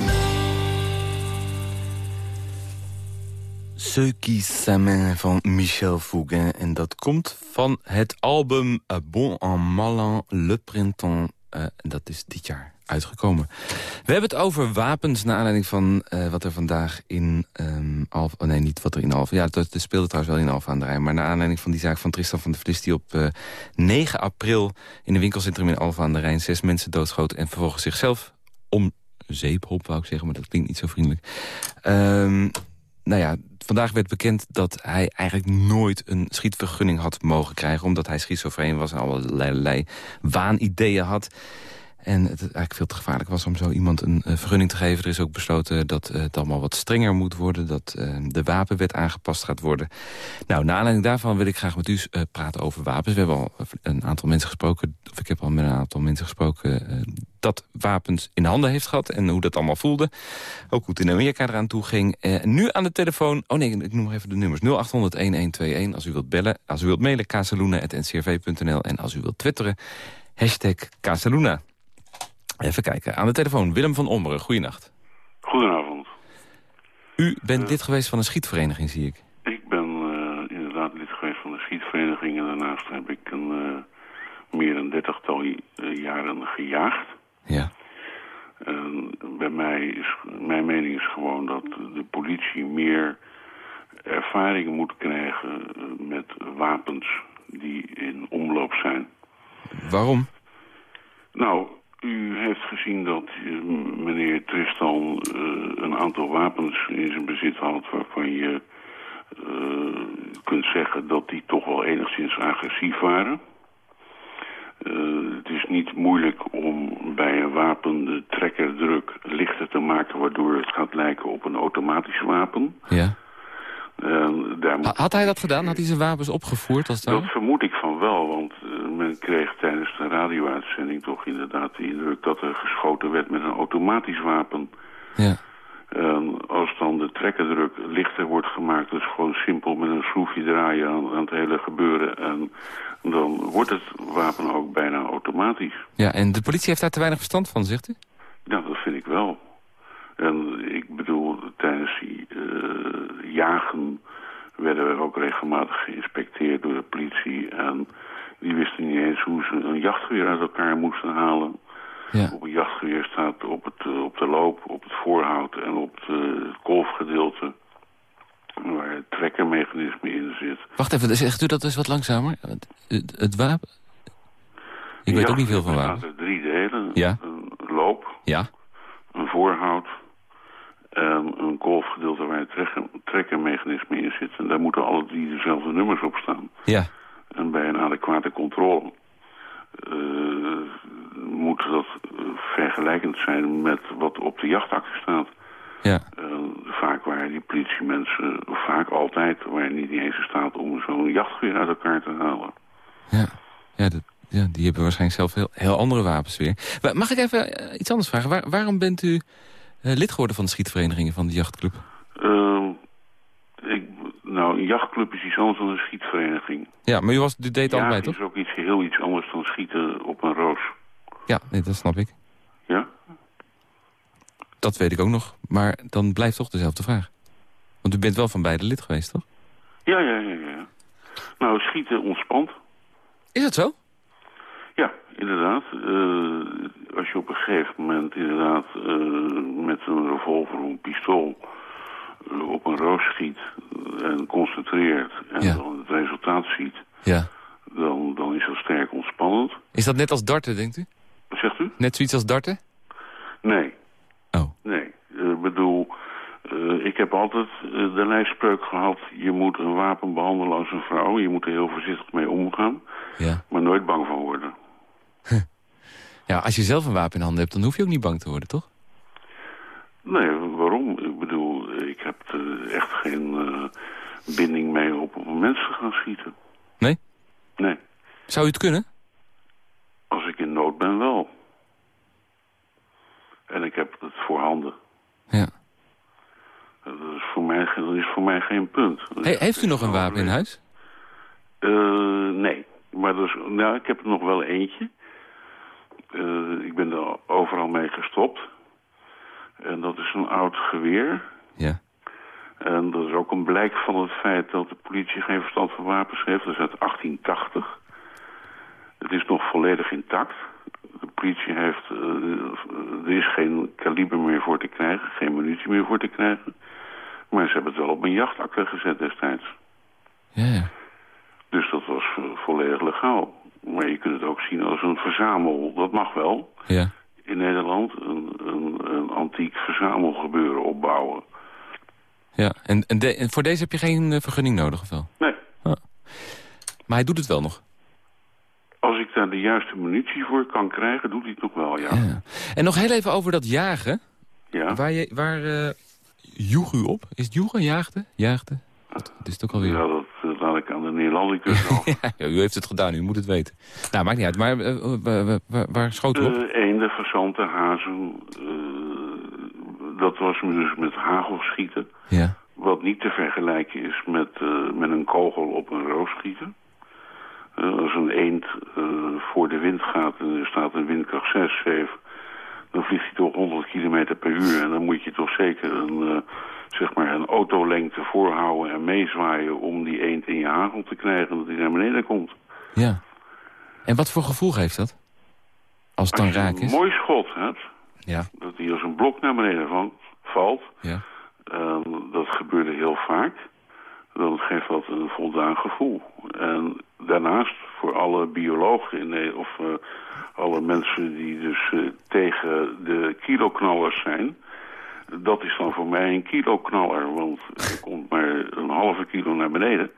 Ceux qui s'aiment van Michel Fouguin. En dat komt van het album Bon en Malin Le Printemps. En dat is dit jaar uitgekomen. We hebben het over wapens naar aanleiding van eh, wat er vandaag in um. Oh nee, niet wat er in Alphen... Ja, het speelde trouwens wel in Alphen aan de Rijn. Maar naar aanleiding van die zaak van Tristan van der Vlis... die op eh, 9 april in een winkelcentrum in Alphen aan de Rijn... zes mensen doodschoten en vervolgens zichzelf om zeep wou ik zeggen, maar dat klinkt niet zo vriendelijk. Ehm, nou ja, vandaag werd bekend dat hij eigenlijk nooit een schietvergunning had mogen krijgen... omdat hij schizofreen was en allerlei waanideeën had. En het eigenlijk veel te gevaarlijk was om zo iemand een uh, vergunning te geven. Er is ook besloten dat uh, het allemaal wat strenger moet worden. Dat uh, de wapenwet aangepast gaat worden. Nou, naar aanleiding daarvan wil ik graag met u praten over wapens. We hebben al een aantal mensen gesproken, of ik heb al met een aantal mensen gesproken... dat wapens in handen heeft gehad en hoe dat allemaal voelde. Ook hoe het in Amerika eraan toe ging. nu aan de telefoon, oh nee, ik noem even de nummers. 0800-1121 als u wilt bellen. Als u wilt mailen, casaluna.ncrv.nl. En als u wilt twitteren, hashtag Casaluna. Even kijken. Aan de telefoon, Willem van Ommeren. Goedenacht. Goedenavond. U bent uh, lid geweest van een schietvereniging, zie ik. Ik ben uh, inderdaad lid geweest van een schietvereniging. En daarnaast heb ik een, uh, meer dan dertigtal jaren gejaagd. Ja. bij mij is, mijn mening is gewoon dat de politie meer ervaring moet krijgen met wapens die in omloop zijn. Waarom? Nou, u heeft gezien dat uh, meneer Tristan uh, een aantal wapens in zijn bezit had... waarvan je uh, kunt zeggen dat die toch wel enigszins agressief waren. het is niet moeilijk om bij een wapen de trekkerdruk lichter te maken... waardoor het gaat lijken op een automatisch wapen. Ja. Daar moet... Had hij dat gedaan? Had hij zijn wapens opgevoerd? Als dat vermoed ik van wel, want men kreeg tijdens de radio-uitzending toch inderdaad de indruk dat er geschoten werd met een automatisch wapen. Ja. En als dan de trekkerdruk lichter wordt gemaakt, dus gewoon simpel met een schroefje draaien aan, aan het hele gebeuren. En dan wordt het wapen ook bijna automatisch. Ja, en de politie heeft daar te weinig verstand van, zegt u? Ja, dat vind ik wel. En ik bedoel, tijdens die uh, jagen werden we ook regelmatig geïnspecteerd door de politie. En die wisten niet eens hoe ze een jachtgeweer uit elkaar moesten halen. Ja. Op een jachtgeweer staat op, het, eh, op de loop, op het voorhout en op het eh, kolfgedeelte... waar het trekkermechanisme in zit. Wacht even, zegt u dat eens wat langzamer? Het, het, het wapen? Ik weet ook niet veel van wapens. bestaat uit drie delen. Ja. Een loop, Ja? een voorhout en een kolfgedeelte waar het trekkermechanisme in zit. En daar moeten alle drie dezelfde nummers op staan. Ja. En bij een adequate controle eh, moet dat vergelijkend zijn met wat op de jachtakte staat. Ja. Eh, vaak waren die politiemensen, vaak altijd, waren niet eens in staat om zo'n jachtgeweer uit elkaar te halen. Ja, ja, dat, ja die hebben waarschijnlijk zelf heel, heel andere wapens weer. Maar Mag ik even eh, iets anders vragen? Waar- waarom bent u lid geworden van de schietverenigingen van de jachtclub? Eh, ik, nou, een jachtclub is iets anders dan een schietvereniging. Ja, maar u, was, u deed allebei, Jagen toch? is ook iets heel iets anders dan schieten op een roos. Ja, nee, dat snap ik. Ja? Dat weet ik ook nog. Maar dan blijft toch dezelfde vraag. Want u bent wel van beide lid geweest, toch? Ja, ja, ja, ja. Nou, schieten ontspant. Is dat zo? Ja, inderdaad. Eh, als je op een gegeven moment inderdaad eh, met een revolver of een pistool eh, op een roos schiet en concentreert en Ja. dan het resultaat ziet, Ja. dan, dan is dat sterk ontspannend. Is dat net als darten, denkt u? Wat zegt u? Net zoiets als darten? Nee. Oh. Nee. Ik bedoel, eh, ik heb altijd eh, de lijfspreuk gehad, je moet een wapen behandelen als een vrouw. Je moet er heel voorzichtig mee omgaan, Ja. maar nooit bang van worden. Ja, als je zelf een wapen in handen hebt, dan hoef je ook niet bang te worden, toch? Nee, waarom? Ik bedoel, ik heb er echt geen eh, binding mee op om mensen te gaan schieten. Nee? Nee. Zou u het kunnen? Als ik in nood ben, wel. En ik heb het voorhanden. Ja. Dat is voor mij, geen- dat is voor mij geen punt. He- heeft u nog een wapen in huis? Eh, nee. Maar dus, nou, ik heb er nog wel eentje. Eh, ik ben er overal mee gestopt. En dat is een oud geweer. Ja. En dat is ook een blijk van het feit dat de politie geen verstand van wapens heeft. Dat is uit 1880. Het is nog volledig intact. De politie heeft... eh, er is geen kaliber meer voor te krijgen, geen munitie meer voor te krijgen. Maar ze hebben het wel op een jachtakte gezet destijds. Ja, ja. Dus dat was eh, volledig legaal. Maar je kunt het ook zien als een verzamel. Dat mag wel. Ja. In Nederland een, een, een antiek verzamelgebeuren opbouwen. ja. En, en, de- en voor deze heb je geen eh, vergunning nodig, of wel? Nee. Ah. Maar hij doet het wel nog. Als ik daar de juiste munitie voor kan krijgen, doet hij het nog wel, ja. Ja. En nog heel even over dat jagen. Ja. Waar, je, waar eh, joeg u op? Is het joegen, jaagde? Jaagde? Wat, wat is het ook alweer? Ja, dat de over. Ja, u heeft het gedaan, u moet het weten. Nou, maakt niet uit. Maar eh, eh, waar, waar schoot u op? Eh, eenden, fazanten, hazen. eh, dat was dus met hagelschieten. Ja. Wat niet te vergelijken is met, met een kogel op een roos schieten. Als een eend voor de wind gaat en er staat een windkracht 6, 7... dan vliegt hij toch 100 km per uur. En dan moet je toch zeker een, zeg maar een autolengte voorhouden en meezwaaien... om die eend in je hagel te krijgen dat hij naar beneden komt. ja. En wat voor gevoel geeft dat? Als het dan Als je raak een is? mooi schot hebt, Ja. dat hij als een blok naar beneden van, valt... Ja. En dat gebeurde heel vaak. Dan geeft dat een voldaan gevoel. En daarnaast voor alle biologen in of eh, alle mensen die dus eh, tegen de kiloknallers zijn... dat is dan voor mij een kiloknaller, want er komt maar een halve kilo naar beneden.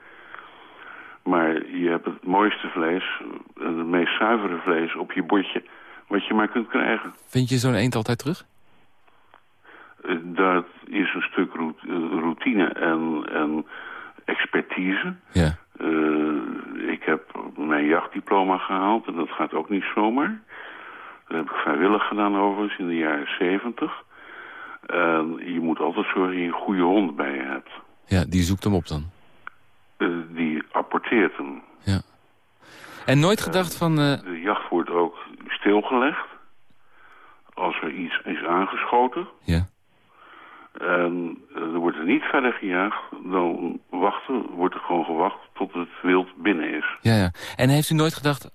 Maar je hebt het mooiste vlees en het meest zuivere vlees op je bordje... wat je maar kunt krijgen. Vind je zo'n eend altijd terug? Eh, Dat is een stuk eh, routine en, en expertise. Ja. Eh, ik heb mijn jachtdiploma gehaald en dat gaat ook niet zomaar. Dat heb ik vrijwillig gedaan overigens in de jaren zeventig. En je moet altijd zorgen dat je een goede hond bij je hebt. Ja, die zoekt hem op dan. Eh, die apporteert hem. Ja. En nooit gedacht van... eh, De jacht wordt ook stilgelegd. Als er iets is aangeschoten. Ja. En eh, er wordt er niet verder gejaagd dan wachten, wordt er gewoon gewacht tot het wild binnen is. Ja, ja. En heeft u nooit gedacht,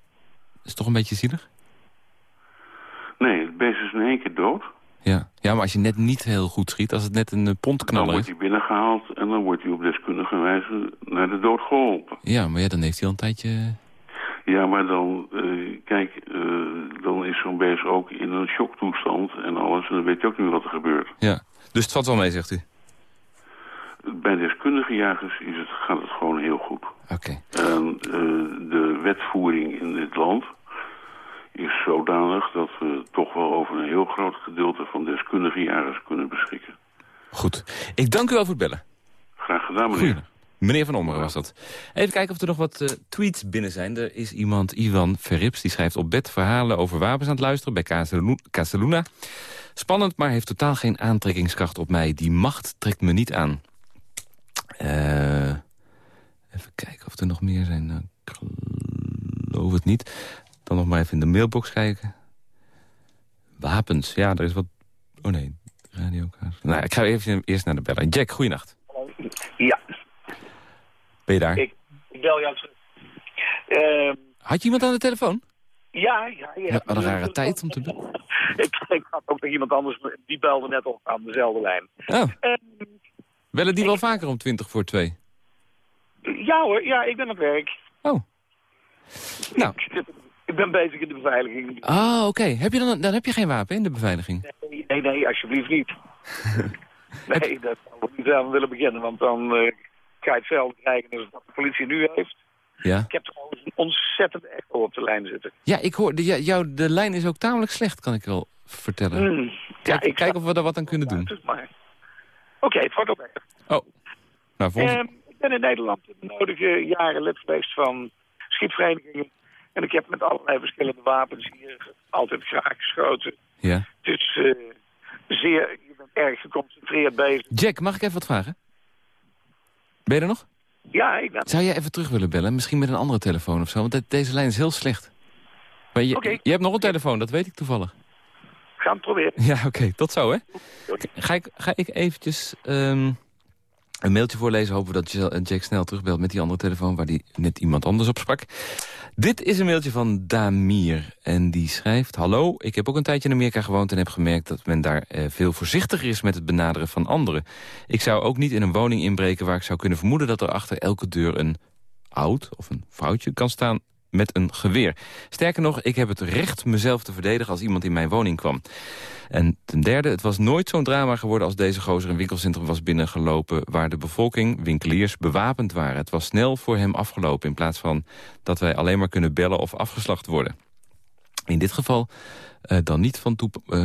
is toch een beetje zielig? Nee, het beest is in één keer dood. Ja. ja, maar als je net niet heel goed schiet, als het net een Dan pontknaller wordt is... hij binnengehaald en dan wordt hij op deskundige wijze naar de dood geholpen. Ja, maar ja, dan heeft hij al een tijdje... Ja, maar dan, eh, kijk, eh, dan is zo'n beest ook in een shocktoestand en alles. En dan weet je ook niet wat er gebeurt. Ja. Dus het valt wel mee, zegt u? Bij deskundige jagers is het, gaat het gewoon heel goed. Oké. En eh, de wetvoering in dit land is zodanig dat we toch wel over een heel groot gedeelte van deskundige jagers kunnen beschikken. Goed. Ik dank u wel voor het bellen. Graag gedaan, meneer. Meneer Van Ommeren was dat. Even kijken of er nog wat eh, tweets binnen zijn. Er is iemand, Ivan Verrips, die schrijft op bed verhalen over wapens aan het luisteren bij Casaluna. Casaluna. Spannend, maar heeft totaal geen aantrekkingskracht op mij. Die macht trekt me niet aan. Eh, even kijken of er nog meer zijn. Nou, ik geloof het niet. Dan nog maar even in de mailbox kijken. Wapens, ja, er is wat... Oh nee, radiokaart. Nou, ik ga even eerst naar de bellen. Jack, goeienacht. Ja, Ben je daar? ik, bel jou terug. Ehm, Had je iemand aan de telefoon? ja, ja. Ja, wat een rare tijd om te bellen. ik, ik had ook nog iemand anders, die belde net op aan dezelfde lijn. Oh, Ehm, bellen die wel vaker om 20 voor 2? ja hoor, ja, ik ben het werk. Oh. Nou. Ik, zit- ik ben bezig in de beveiliging. Ah, oké. Heb je dan, dan heb je geen wapen in de beveiliging? Nee, nee, nee alsjeblieft niet. nee, dat zou ik niet aan willen beginnen, want dan eh ga je hetzelfde krijgen als wat de politie nu heeft. Ja. Ik heb trouwens een ontzettend echo op de lijn zitten. Ja, ik hoor, de, ja, jou, de lijn is ook tamelijk slecht, kan ik wel vertellen. Hmm. Kijk, ik kijk of we daar wat aan kunnen doen. Oké, het wordt ook beter. Oh. Nou, volgens... Ehm, ik ben in Nederland de nodige jaren lid geweest van schietverenigingen. En ik heb met allerlei verschillende wapens hier altijd graag geschoten. ja. Is eh, zeer, je bent erg geconcentreerd bezig. Jack, mag ik even wat vragen? Ben je er nog? Ja, ik ben... Zou jij even terug willen bellen? Misschien met een andere telefoon of zo? Want de- deze lijn is heel slecht. Maar je, je hebt nog een telefoon, dat weet ik toevallig. Ga het proberen. Ja, oké. Tot zo, hè? Ga ik, ga ik eventjes ehm, een mailtje voorlezen. Hopen we dat Jack snel terugbelt met die andere telefoon... waar die net iemand anders op sprak. Dit is een mailtje van Damir. En die schrijft... Hallo, ik heb ook een tijdje in Amerika gewoond... en heb gemerkt dat men daar eh, veel voorzichtiger is... met het benaderen van anderen. Ik zou ook niet in een woning inbreken... waar ik zou kunnen vermoeden dat er achter elke deur een oud of een vrouwtje kan staan met een geweer. Sterker nog, ik heb het recht mezelf te verdedigen als iemand in mijn woning kwam. En ten derde, het was nooit zo'n drama geworden als deze gozer een winkelcentrum was binnengelopen... waar de bevolking, winkeliers, bewapend waren. Het was snel voor hem afgelopen in plaats van dat wij alleen maar kunnen bellen of afgeslacht worden. In dit geval, eh, dan, niet van toep- eh,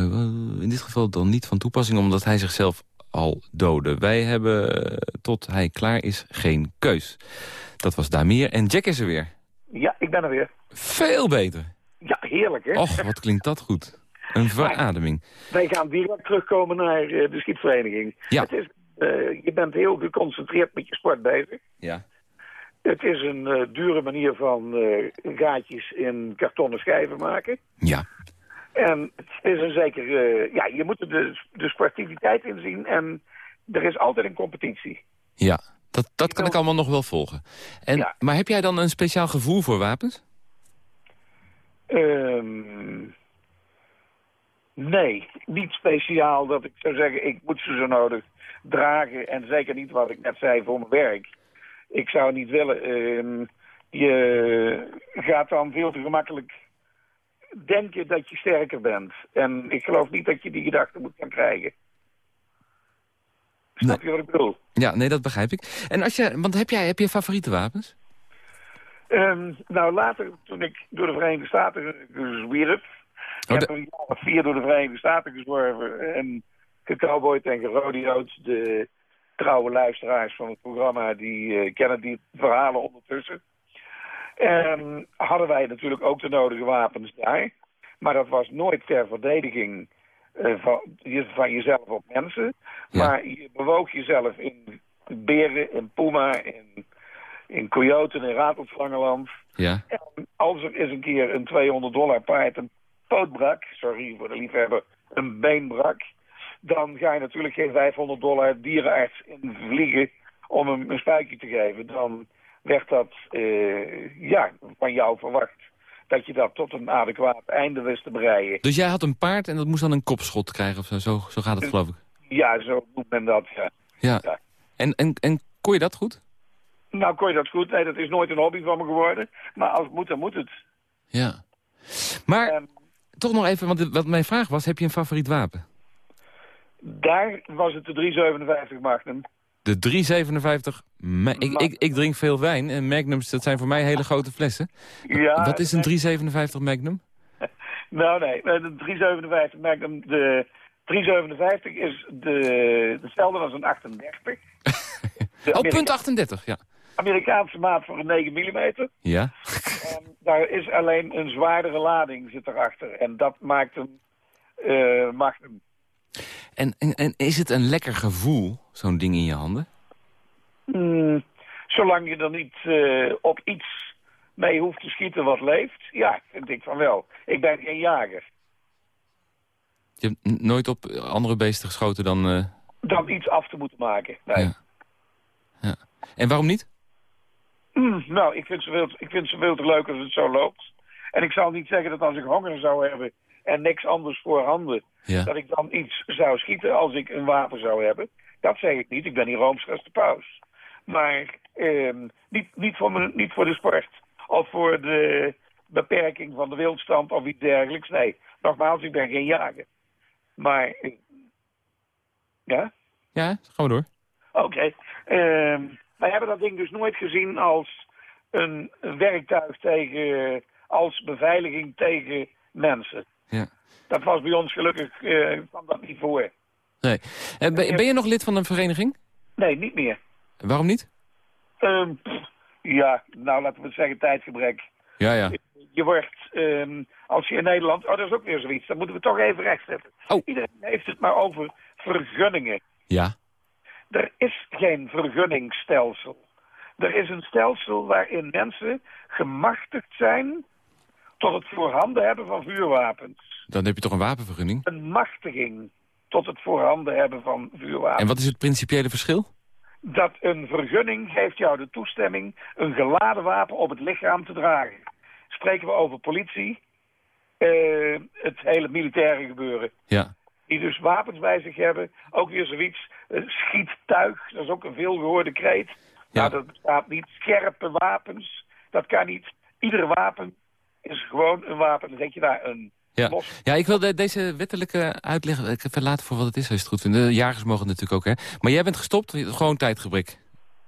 in dit geval dan niet van toepassing omdat hij zichzelf al doodde. Wij hebben eh, tot hij klaar is geen keus. Dat was Damir en Jack is er weer. Ja, ik ben er weer. Veel beter. Ja, heerlijk hè? Och, wat klinkt dat goed. Een verademing. Wij gaan direct terugkomen naar eh, de schietvereniging. Ja. Het is, eh, je bent heel geconcentreerd met je sport bezig. Ja. Het is een eh, dure manier van gaatjes in kartonnen schijven maken. Ja. En het is een zeker... ja, je moet er de, de sportiviteit in zien. En er is altijd een competitie. Ja, dat, dat kan ik allemaal nog wel volgen. En, Ja. Maar heb jij dan een speciaal gevoel voor wapens? Ehm, nee, niet speciaal dat ik zou zeggen... ik moet ze zo nodig dragen. En zeker niet wat ik net zei voor mijn werk. Ik zou niet willen... ehm, je gaat dan veel te gemakkelijk denken dat je sterker bent. En ik geloof niet dat je die gedachte moet gaan krijgen. Snap je wat ik bedoel? Ja, nee, dat begrijp ik. En als je, want heb jij heb je favoriete wapens? Ehm, nou, later, toen ik door de Verenigde Staten gezwierf... Ik Oh, heb de- jaar of vier door de Verenigde Staten gezworven... en gecowboyd en gerodeoed. De trouwe luisteraars van het programma... die eh, kennen die verhalen ondertussen. En hadden wij natuurlijk ook de nodige wapens daar. Maar dat was nooit ter verdediging van, je- van jezelf op mensen. Ja. Maar je bewoog jezelf in beren, in puma, in, in coyoten, in ratelslangenland. Ja. En als er eens een keer een 200 dollar paard een poot brak, sorry voor de liefhebber, een been brak, dan ga je natuurlijk geen 500 dollar dierenarts in vliegen om hem een spuitje te geven. Dan werd dat eh, ja, van jou verwacht dat je dat tot een adequaat einde wist te breien. Dus jij had een paard en dat moest dan een kopschot krijgen of zo? Zo, zo gaat het geloof ik. Ja, zo noemt men dat, ja. Ja. Ja. En, en, en kon je dat goed? Nou, kon je dat goed? Nee, dat is nooit een hobby van me geworden. Maar als het moet, dan moet het. Ja. Maar Ehm, toch nog even, want wat mijn vraag was, heb je een favoriet wapen? daar was het de 357 Magnum. De 357. Ma- ik, ik, ik drink veel wijn en Magnums, dat zijn voor mij hele grote flessen. Ja, Wat is een 357 Magnum? Nou, nee, eh, de 357 Magnum, de 357 is de, hetzelfde als een 38. De Oh, punt 38, ja. Amerikaanse maat voor een 9 mm. Ja. En daar is alleen een zwaardere lading zit erachter. En dat maakt hem eh Magnum. En, en, en is het een lekker gevoel, zo'n ding in je handen? Hmm, zolang je er niet eh, op iets mee hoeft te schieten wat leeft, ja, ik van wel. Ik ben geen jager. Je hebt nooit op andere beesten geschoten dan... eh, Dan iets af te moeten maken. Nee. Ja. ja. En waarom niet? Hmm, nou, ik vind, ze veel, ik vind ze veel te leuk als het zo loopt. En ik zal niet zeggen dat als ik honger zou hebben en niks anders voorhanden, Ja. dat ik dan iets zou schieten als ik een wapen zou hebben. Dat zeg ik niet. Ik ben hier rooms als de paus. Maar ehm, niet, niet, voor niet voor de sport of voor de beperking van de wildstand of iets dergelijks. Nee, nogmaals, ik ben geen jager. Maar, ja? Ja, gaan we door. Oké. Ehm, wij hebben dat ding dus nooit gezien als een werktuig tegen, als beveiliging tegen mensen. Ja. Dat was bij ons gelukkig, kwam dat niet voor. Nee. Eh, ben, ben je nog lid van een vereniging? Nee, niet meer. Waarom niet? Ehm, pff, ja, nou laten we het zeggen tijdgebrek. Ja, ja. Je wordt, ehm, als je in Nederland... Oh, dat is ook weer zoiets. Dat moeten we toch even rechtzetten. Oh. Iedereen heeft het maar over vergunningen. Ja. Er is geen vergunningsstelsel. Er is een stelsel waarin mensen gemachtigd zijn tot het voorhanden hebben van vuurwapens. Dan heb je toch een wapenvergunning? Een machtiging tot het voorhanden hebben van vuurwapens. En wat is het principiële verschil? Dat een vergunning geeft jou de toestemming een geladen wapen op het lichaam te dragen. Spreken we over politie, eh, het hele militaire gebeuren. Ja. Die dus wapens bij zich hebben. Ook weer zoiets, eh, schiettuig, dat is ook een veelgehoorde kreet. Ja. Nou, dat bestaat niet. Scherpe wapens, dat kan niet. Ieder wapen is gewoon een wapen. Dan zet je daar een Ja. los... ja, ik wil de- deze wettelijke uitleg ik even laten voor wat het is, als je het goed vindt. De jagers mogen natuurlijk ook, hè. Maar jij bent gestopt, gewoon tijdgebrek.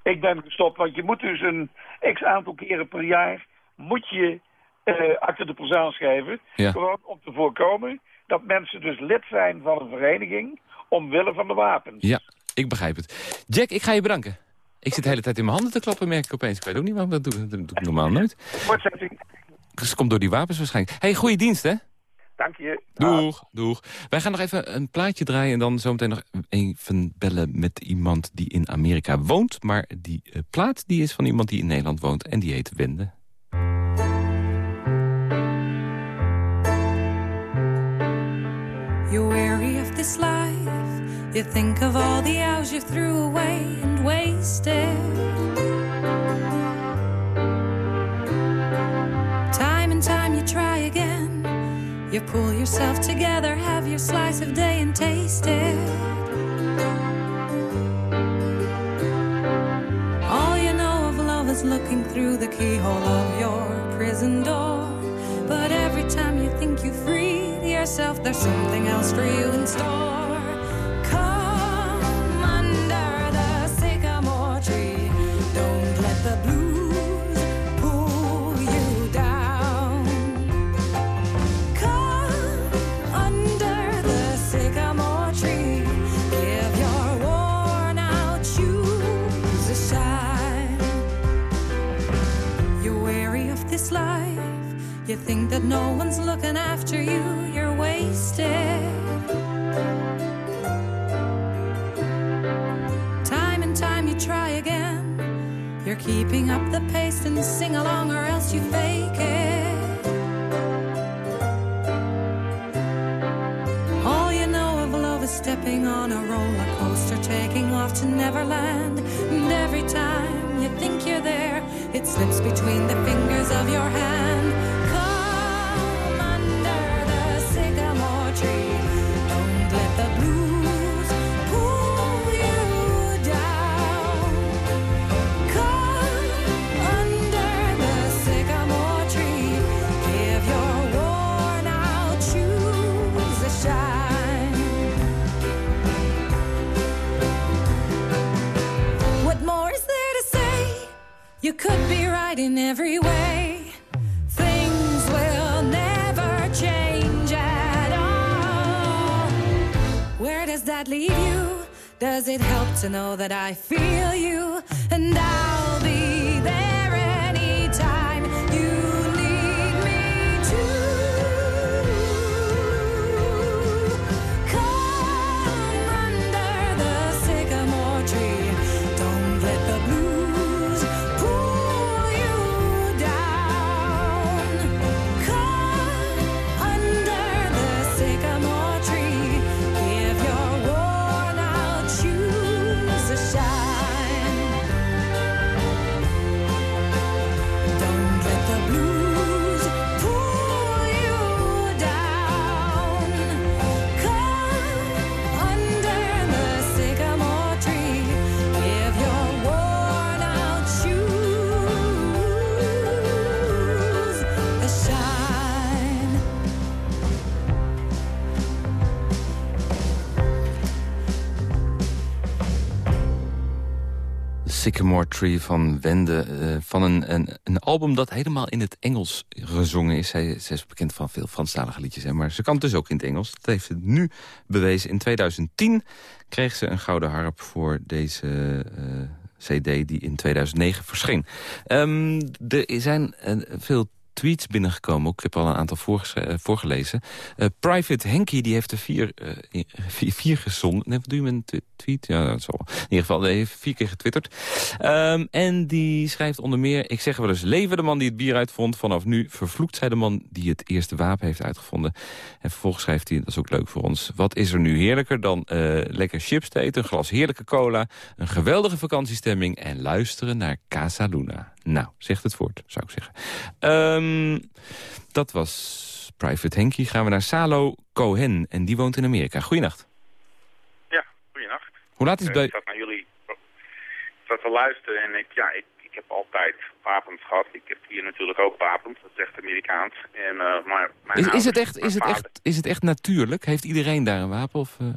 Ik ben gestopt, want je moet dus een x-aantal keren per jaar... moet je eh acte de présence geven. Ja. Gewoon om te voorkomen dat mensen dus lid zijn van een vereniging... omwille van de wapens. Ja, ik begrijp het. Jack, ik ga je bedanken. Ik zit de hele tijd in mijn handen te klappen, merk ik opeens. Ik weet ook niet waarom dat doe. Dat doe ik normaal nooit. Voortzetting. Dus het komt door die wapens waarschijnlijk. hey, goede dienst, hè? Dank je. Doeg, doeg. Wij gaan nog even een plaatje draaien... en dan zometeen nog even bellen met iemand die in Amerika woont. Maar die eh, plaat die is van iemand die in Nederland woont en die heet Wende. You're weary of this life. You think of all the hours you threw away and wasted. You pull yourself together, have your slice of day and taste it. All you know of love is looking through the keyhole of your prison door. But every time you think you've freed yourself, there's something else for you in store. Looking after you. You're wasted. Time and time you try again. You're keeping up the pace and sing along, or else you fake it. All you know of love is stepping on a roller coaster, taking off to Neverland. And every time you think you're there, it slips between the fingers of your hand. To know that I feel Sycamore Tree van Wende. eh, van een, een, een album dat helemaal in het Engels gezongen is. Zij, zij is bekend van veel Franstalige liedjes. Hè, maar ze kan dus ook in het Engels. Dat heeft ze nu bewezen. In 2010 kreeg ze een gouden harp voor deze eh, cd die in 2009 verscheen. Ehm, er zijn eh, veel tweets binnengekomen. Ook, ik heb al een aantal eh, voorgelezen. Eh, Private Henky die heeft er vier, eh, vier, vier gezonden. Nee, wat doe je met een tweet? Ja, dat zal. In ieder geval, hij heeft vier keer getwitterd. Ehm, en die schrijft onder meer... Ik zeg wel eens, leven de man die het bier uitvond. Vanaf nu vervloekt zij de man die het eerste wapen heeft uitgevonden. En vervolgens schrijft hij, dat is ook leuk voor ons... Wat is er nu heerlijker dan lekker chips te eten, een glas heerlijke cola... een geweldige vakantiestemming en luisteren naar Casa Luna. Nou, zegt het voort, zou ik zeggen. Ehm, dat was Private Henky. Gaan we naar Salo Cohen. En die woont in Amerika. Goeienacht. Ja, goeienacht. Hoe laat is het Eh, bij... Ik zat naar jullie ik zat te luisteren en ik, ja, ik, ik heb altijd wapens gehad. Ik heb hier natuurlijk ook wapens, dat is echt Amerikaans. En, eh, maar mijn Is, is, het echt, is, het echt, is het echt natuurlijk? Heeft iedereen daar een wapen? Of, eh?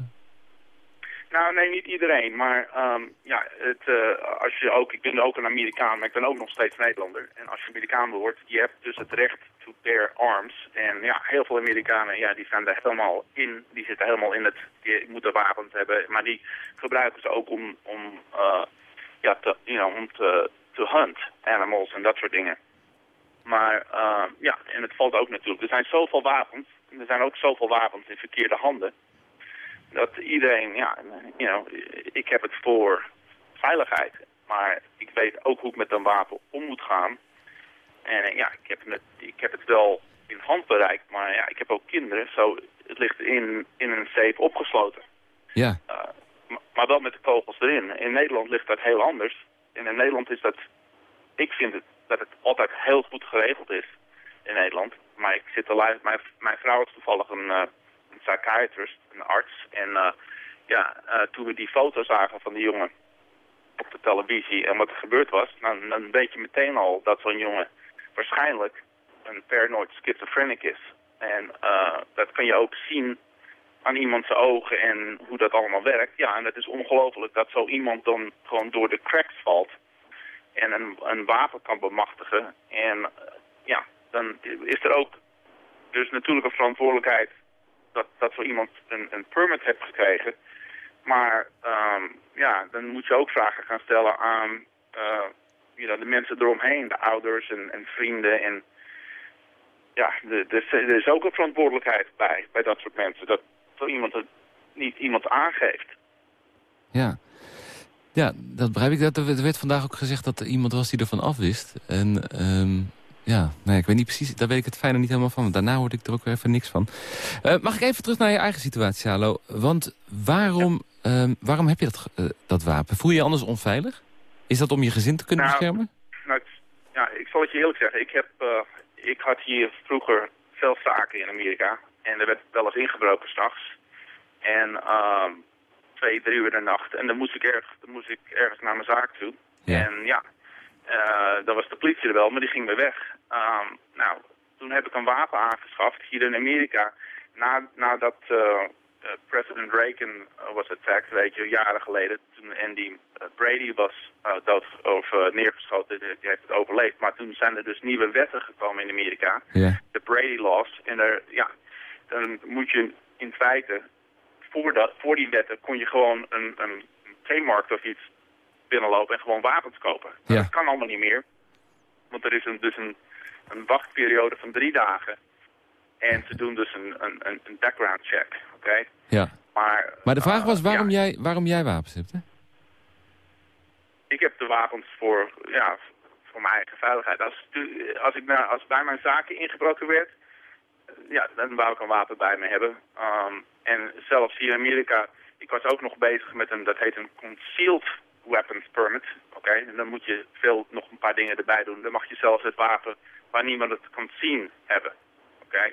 Nou, nee, niet iedereen. Maar ehm, ja, het, eh, als je ook, ik ben ook een Amerikaan, maar ik ben ook nog steeds Nederlander. En als je Amerikaan wordt, je hebt dus het recht to bear arms. En ja, heel veel Amerikanen, ja, die zijn daar helemaal in. Die zitten helemaal in het, je moet een wapens hebben. Maar die gebruiken ze ook om, om eh, ja, te, you know, om te, te hunt animals en dat soort dingen. Maar eh, ja, en het valt ook natuurlijk. Er zijn zoveel wapens. En er zijn ook zoveel wapens in verkeerde handen dat iedereen, ja, you know, ik heb het voor veiligheid. Maar ik weet ook hoe ik met een wapen om moet gaan. En eh, ja, ik heb, het, ik heb het wel in handbereik, maar ja, ik heb ook kinderen. Zo, het ligt in, in een safe opgesloten. Ja. Uh, maar- wel met de kogels erin. In Nederland ligt dat heel anders. En in Nederland is dat, ik vind het, dat het altijd heel goed geregeld is in Nederland. Maar ik zit luisteren, mijn, mijn vrouw is toevallig een, eh, psychiatrist, een arts. En eh, ja, eh, toen we die foto zagen van die jongen op de televisie en wat er gebeurd was, dan, dan weet je meteen al dat zo'n jongen waarschijnlijk een paranoid schizophrenic is. En eh, dat kan je ook zien aan iemand zijn ogen en hoe dat allemaal werkt. Ja, en het is ongelooflijk dat zo iemand dan gewoon door de cracks valt en een, een wapen kan bemachtigen. En ja, dan is er ook dus natuurlijk een verantwoordelijkheid dat, dat zo iemand een, een permit heeft gekregen. Maar ehm, ja, dan moet je ook vragen gaan stellen aan eh, de mensen eromheen, de ouders en, en vrienden. En ja, er is ook een verantwoordelijkheid bij, bij dat soort mensen. Dat zo iemand het niet iemand aangeeft. Ja. Ja, dat begrijp ik. Er werd vandaag ook gezegd dat er iemand was die ervan afwist. En ehm, Ja, nee, ik weet niet precies, daar weet ik het fijne niet helemaal van. Want daarna hoorde ik er ook weer even niks van. Eh, mag ik even terug naar je eigen situatie, Hallo? Want waarom, ehm, waarom heb je dat, eh, dat wapen? Voel je je anders onveilig? Is dat om je gezin te kunnen Nou, beschermen? Nou, ja, ik zal het je eerlijk zeggen. Ik, heb, eh, ik had hier vroeger veel zaken in Amerika. En er werd wel eens ingebroken s'nachts. En ehm, twee, drie uur in de nacht. En dan moest ik, erg, dan moest ik ergens naar mijn zaak toe. Ja. En ja, eh dan was de politie er wel, maar die ging weer weg. Ehm, nou, toen heb ik een wapen aangeschaft hier in Amerika. Na, nadat eh, president Reagan was attacked, weet je, jaren geleden. Toen, en die eh, Brady was dood of neergeschoten, die, die heeft het overleefd. Maar toen zijn er dus nieuwe wetten gekomen in Amerika. De Brady laws. En er, ja, dan moet je in feite, voor, dat, voor die wetten kon je gewoon een, een Kmart of iets binnenlopen en gewoon wapens kopen. Ja. Dat kan allemaal niet meer. Want er is een, dus een, een wachtperiode van drie dagen. En ze doen dus een, een, een- background check, oké? Ja. Maar, Maar de vraag eh, was waarom, ja, jij, waarom jij wapens hebt, hè? ik heb de wapens voor, ja, voor mijn eigen veiligheid. Als, als, ik naar, als bij mijn zaken ingebroken werd, eh, ja, dan wou ik een wapen bij me hebben. Ehm, en zelfs hier in Amerika, ik was ook nog bezig met een, dat heet een concealed weapons permit. Oké, en dan moet je veel, nog een paar dingen erbij doen. Dan mag je zelfs het wapen waar niemand het kan zien hebben. Oké.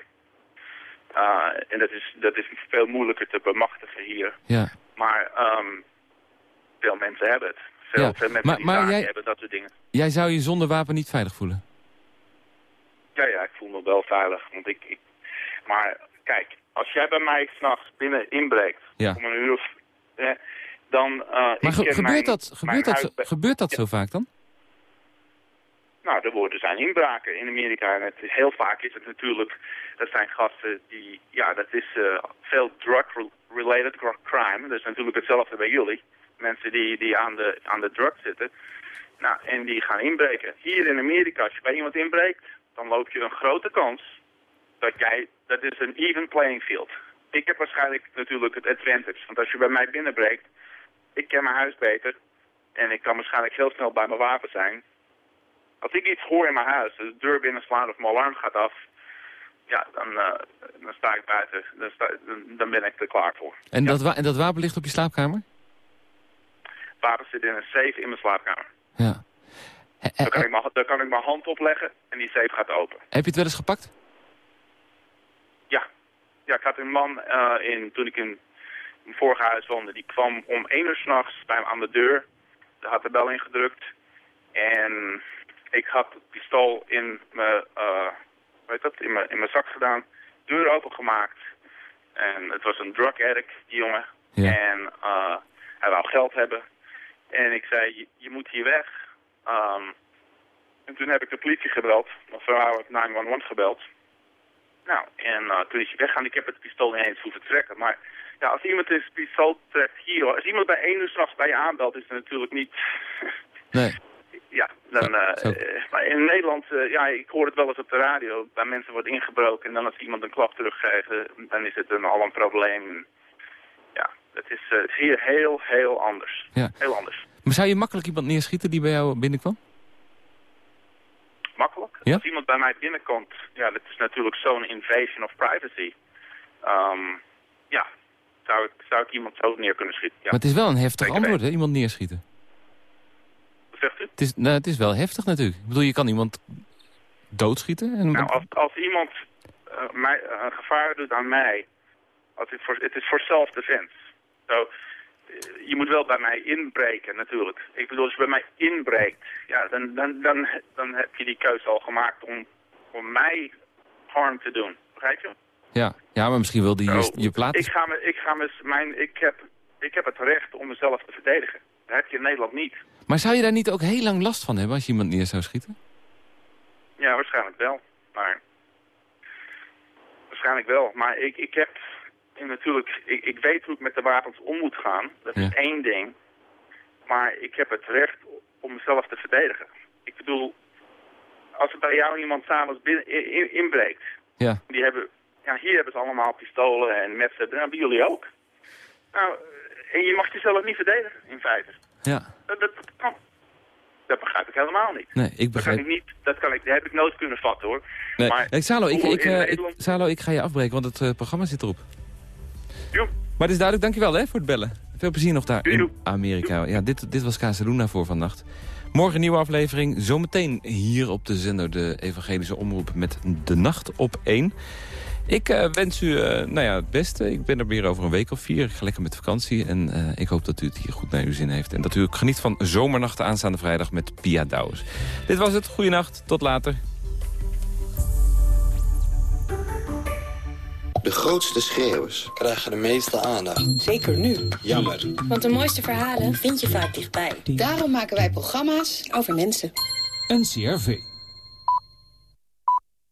Uh, en dat is, dat is veel moeilijker te bemachtigen hier. Ja. Maar ehm, veel mensen hebben het. Veel, Ja, veel mensen maar- die maar zaken jij- hebben dat soort dingen. Jij zou je zonder wapen niet veilig voelen? Ja, ja, ik voel me wel veilig. Want ik, ik... Maar kijk, als jij bij mij s'nachts binnen inbreekt, Ja. om een uur of... Eh, dan... eh, Maar ge- gebeurt mijn- dat, gebeurt dat, zo, gebeurt dat zo vaak dan? Nou, er worden zijn inbraken in Amerika. En het, heel vaak is het natuurlijk, dat zijn gasten die, ja, dat is eh, veel drug-related crime. Dat is natuurlijk hetzelfde bij jullie. Mensen die, die aan, de, aan de drug zitten. Nou, en die gaan inbreken. Hier in Amerika, als je bij iemand inbreekt, dan loop je een grote kans dat jij, dat is een even playing field. Ik heb waarschijnlijk natuurlijk het advantage. Want als je bij mij binnenbreekt, ik ken mijn huis beter. En ik kan waarschijnlijk heel snel bij mijn wapen zijn. Als ik iets hoor in mijn huis, de deur binnenslaan of mijn alarm gaat af, ja, dan, eh, dan sta ik buiten. Dan, sta, dan, dan ben ik er klaar voor. En, dat wa- en dat wapen ligt op je slaapkamer? Wapen zit in een safe in mijn slaapkamer. Ja. He- he- Daar kan, ik mijn, daar kan ik mijn hand op leggen en die safe gaat open. heb je het wel eens gepakt? Ja. Ja, ik had een man eh, in, toen ik in mijn vorige huis woonde, die kwam om één uur s'nachts bij me aan de deur. Daar had de bel ingedrukt. En ik had het pistool in mijn, eh, weet dat, in mijn, in mijn zak gedaan. Deur opengemaakt. En het was een drug addict, die jongen. Ja. En eh, hij wou geld hebben. En ik zei, je, je moet hier weg. Ehm, en toen heb ik de politie gebeld. Of vrouw heb ik 911 gebeld. Nou, en eh, toen is hij weggaan. Ik heb het pistool niet eens hoeven trekken. Maar ja, als iemand een pistool trekt hier... hoor, Als iemand bij één uur s'nachts bij je aanbelt, is het natuurlijk niet... Nee. ja, dan... eh, eh, maar in Nederland, eh, ja, ik hoor het wel eens op de radio. Bij mensen wordt ingebroken. En dan als iemand een klap teruggeeft, eh, dan is het een, al een probleem. Ja, het is eh, hier heel, heel anders. Ja. Heel anders. Maar zou je makkelijk iemand neerschieten die bij jou binnenkwam? makkelijk. Ja? Als iemand bij mij binnenkomt, ja, dat is natuurlijk zo'n invasion of privacy. Ehm, ja, zou ik, zou ik iemand zo neer kunnen schieten. Ja. Maar het is wel een heftig Zeker antwoord, hè? Iemand neerschieten. Wat zegt u? Het is, nou, het is wel heftig natuurlijk. Ik bedoel, je kan iemand doodschieten. En Nou, als, als iemand eh, mij, een gevaar doet aan mij, als het, voor, het is voor self-defense. Zo, eh, je moet wel bij mij inbreken natuurlijk. Ik bedoel, als je bij mij inbreekt, ja, dan, dan, dan, dan heb je die keuze al gemaakt om, om mij harm te doen. Begrijp je? Ja, ja maar misschien wilde je je, je plaat... Ik, ga me, ik, ga me, mijn, ik, heb, ik heb het recht om mezelf te verdedigen. Dat heb je in Nederland niet. Maar zou je daar niet ook heel lang last van hebben als je iemand neer zou schieten? Ja, waarschijnlijk wel. Maar waarschijnlijk wel. Maar ik, ik heb en natuurlijk, ik, ik weet hoe ik met de wapens om moet gaan. Dat is Ja. één ding. Maar ik heb het recht om mezelf te verdedigen. Ik bedoel, als er bij jou iemand s'avonds inbreekt, Ja. die hebben, ja, hier hebben ze allemaal pistolen en messen, nou, bij jullie ook. Nou, en je mag jezelf niet verdedigen, in feite. Ja. Dat, dat, dat kan. Dat begrijp ik helemaal niet. Nee, ik Dat, kan begrijp... ik niet, dat, kan ik, dat heb ik nooit kunnen vatten hoor. Nee. Maar Salo, ik, ik, eh, ik, Salo, ik ga je afbreken, want het eh, programma zit erop. Jo. Maar het is duidelijk, dankjewel hè, voor het bellen. Veel plezier nog daar in Amerika. Ja, dit, dit was Casaluna voor vannacht. Morgen een nieuwe aflevering. Zometeen hier op de zender de Evangelische Omroep met De Nacht op 1. Ik eh, wens u eh, nou ja, het beste. Ik ben er weer over een week of vier. Ik ga lekker met vakantie. En eh, ik hoop dat u het hier goed naar uw zin heeft. En dat u ook geniet van zomernachten aanstaande vrijdag met Pia Douwes. Dit was het. Goeienacht. Tot later. De grootste schreeuwers krijgen de meeste aandacht. Zeker nu. Jammer. Want de mooiste verhalen vind je vaak dichtbij. Daarom maken wij programma's over mensen. NCRV.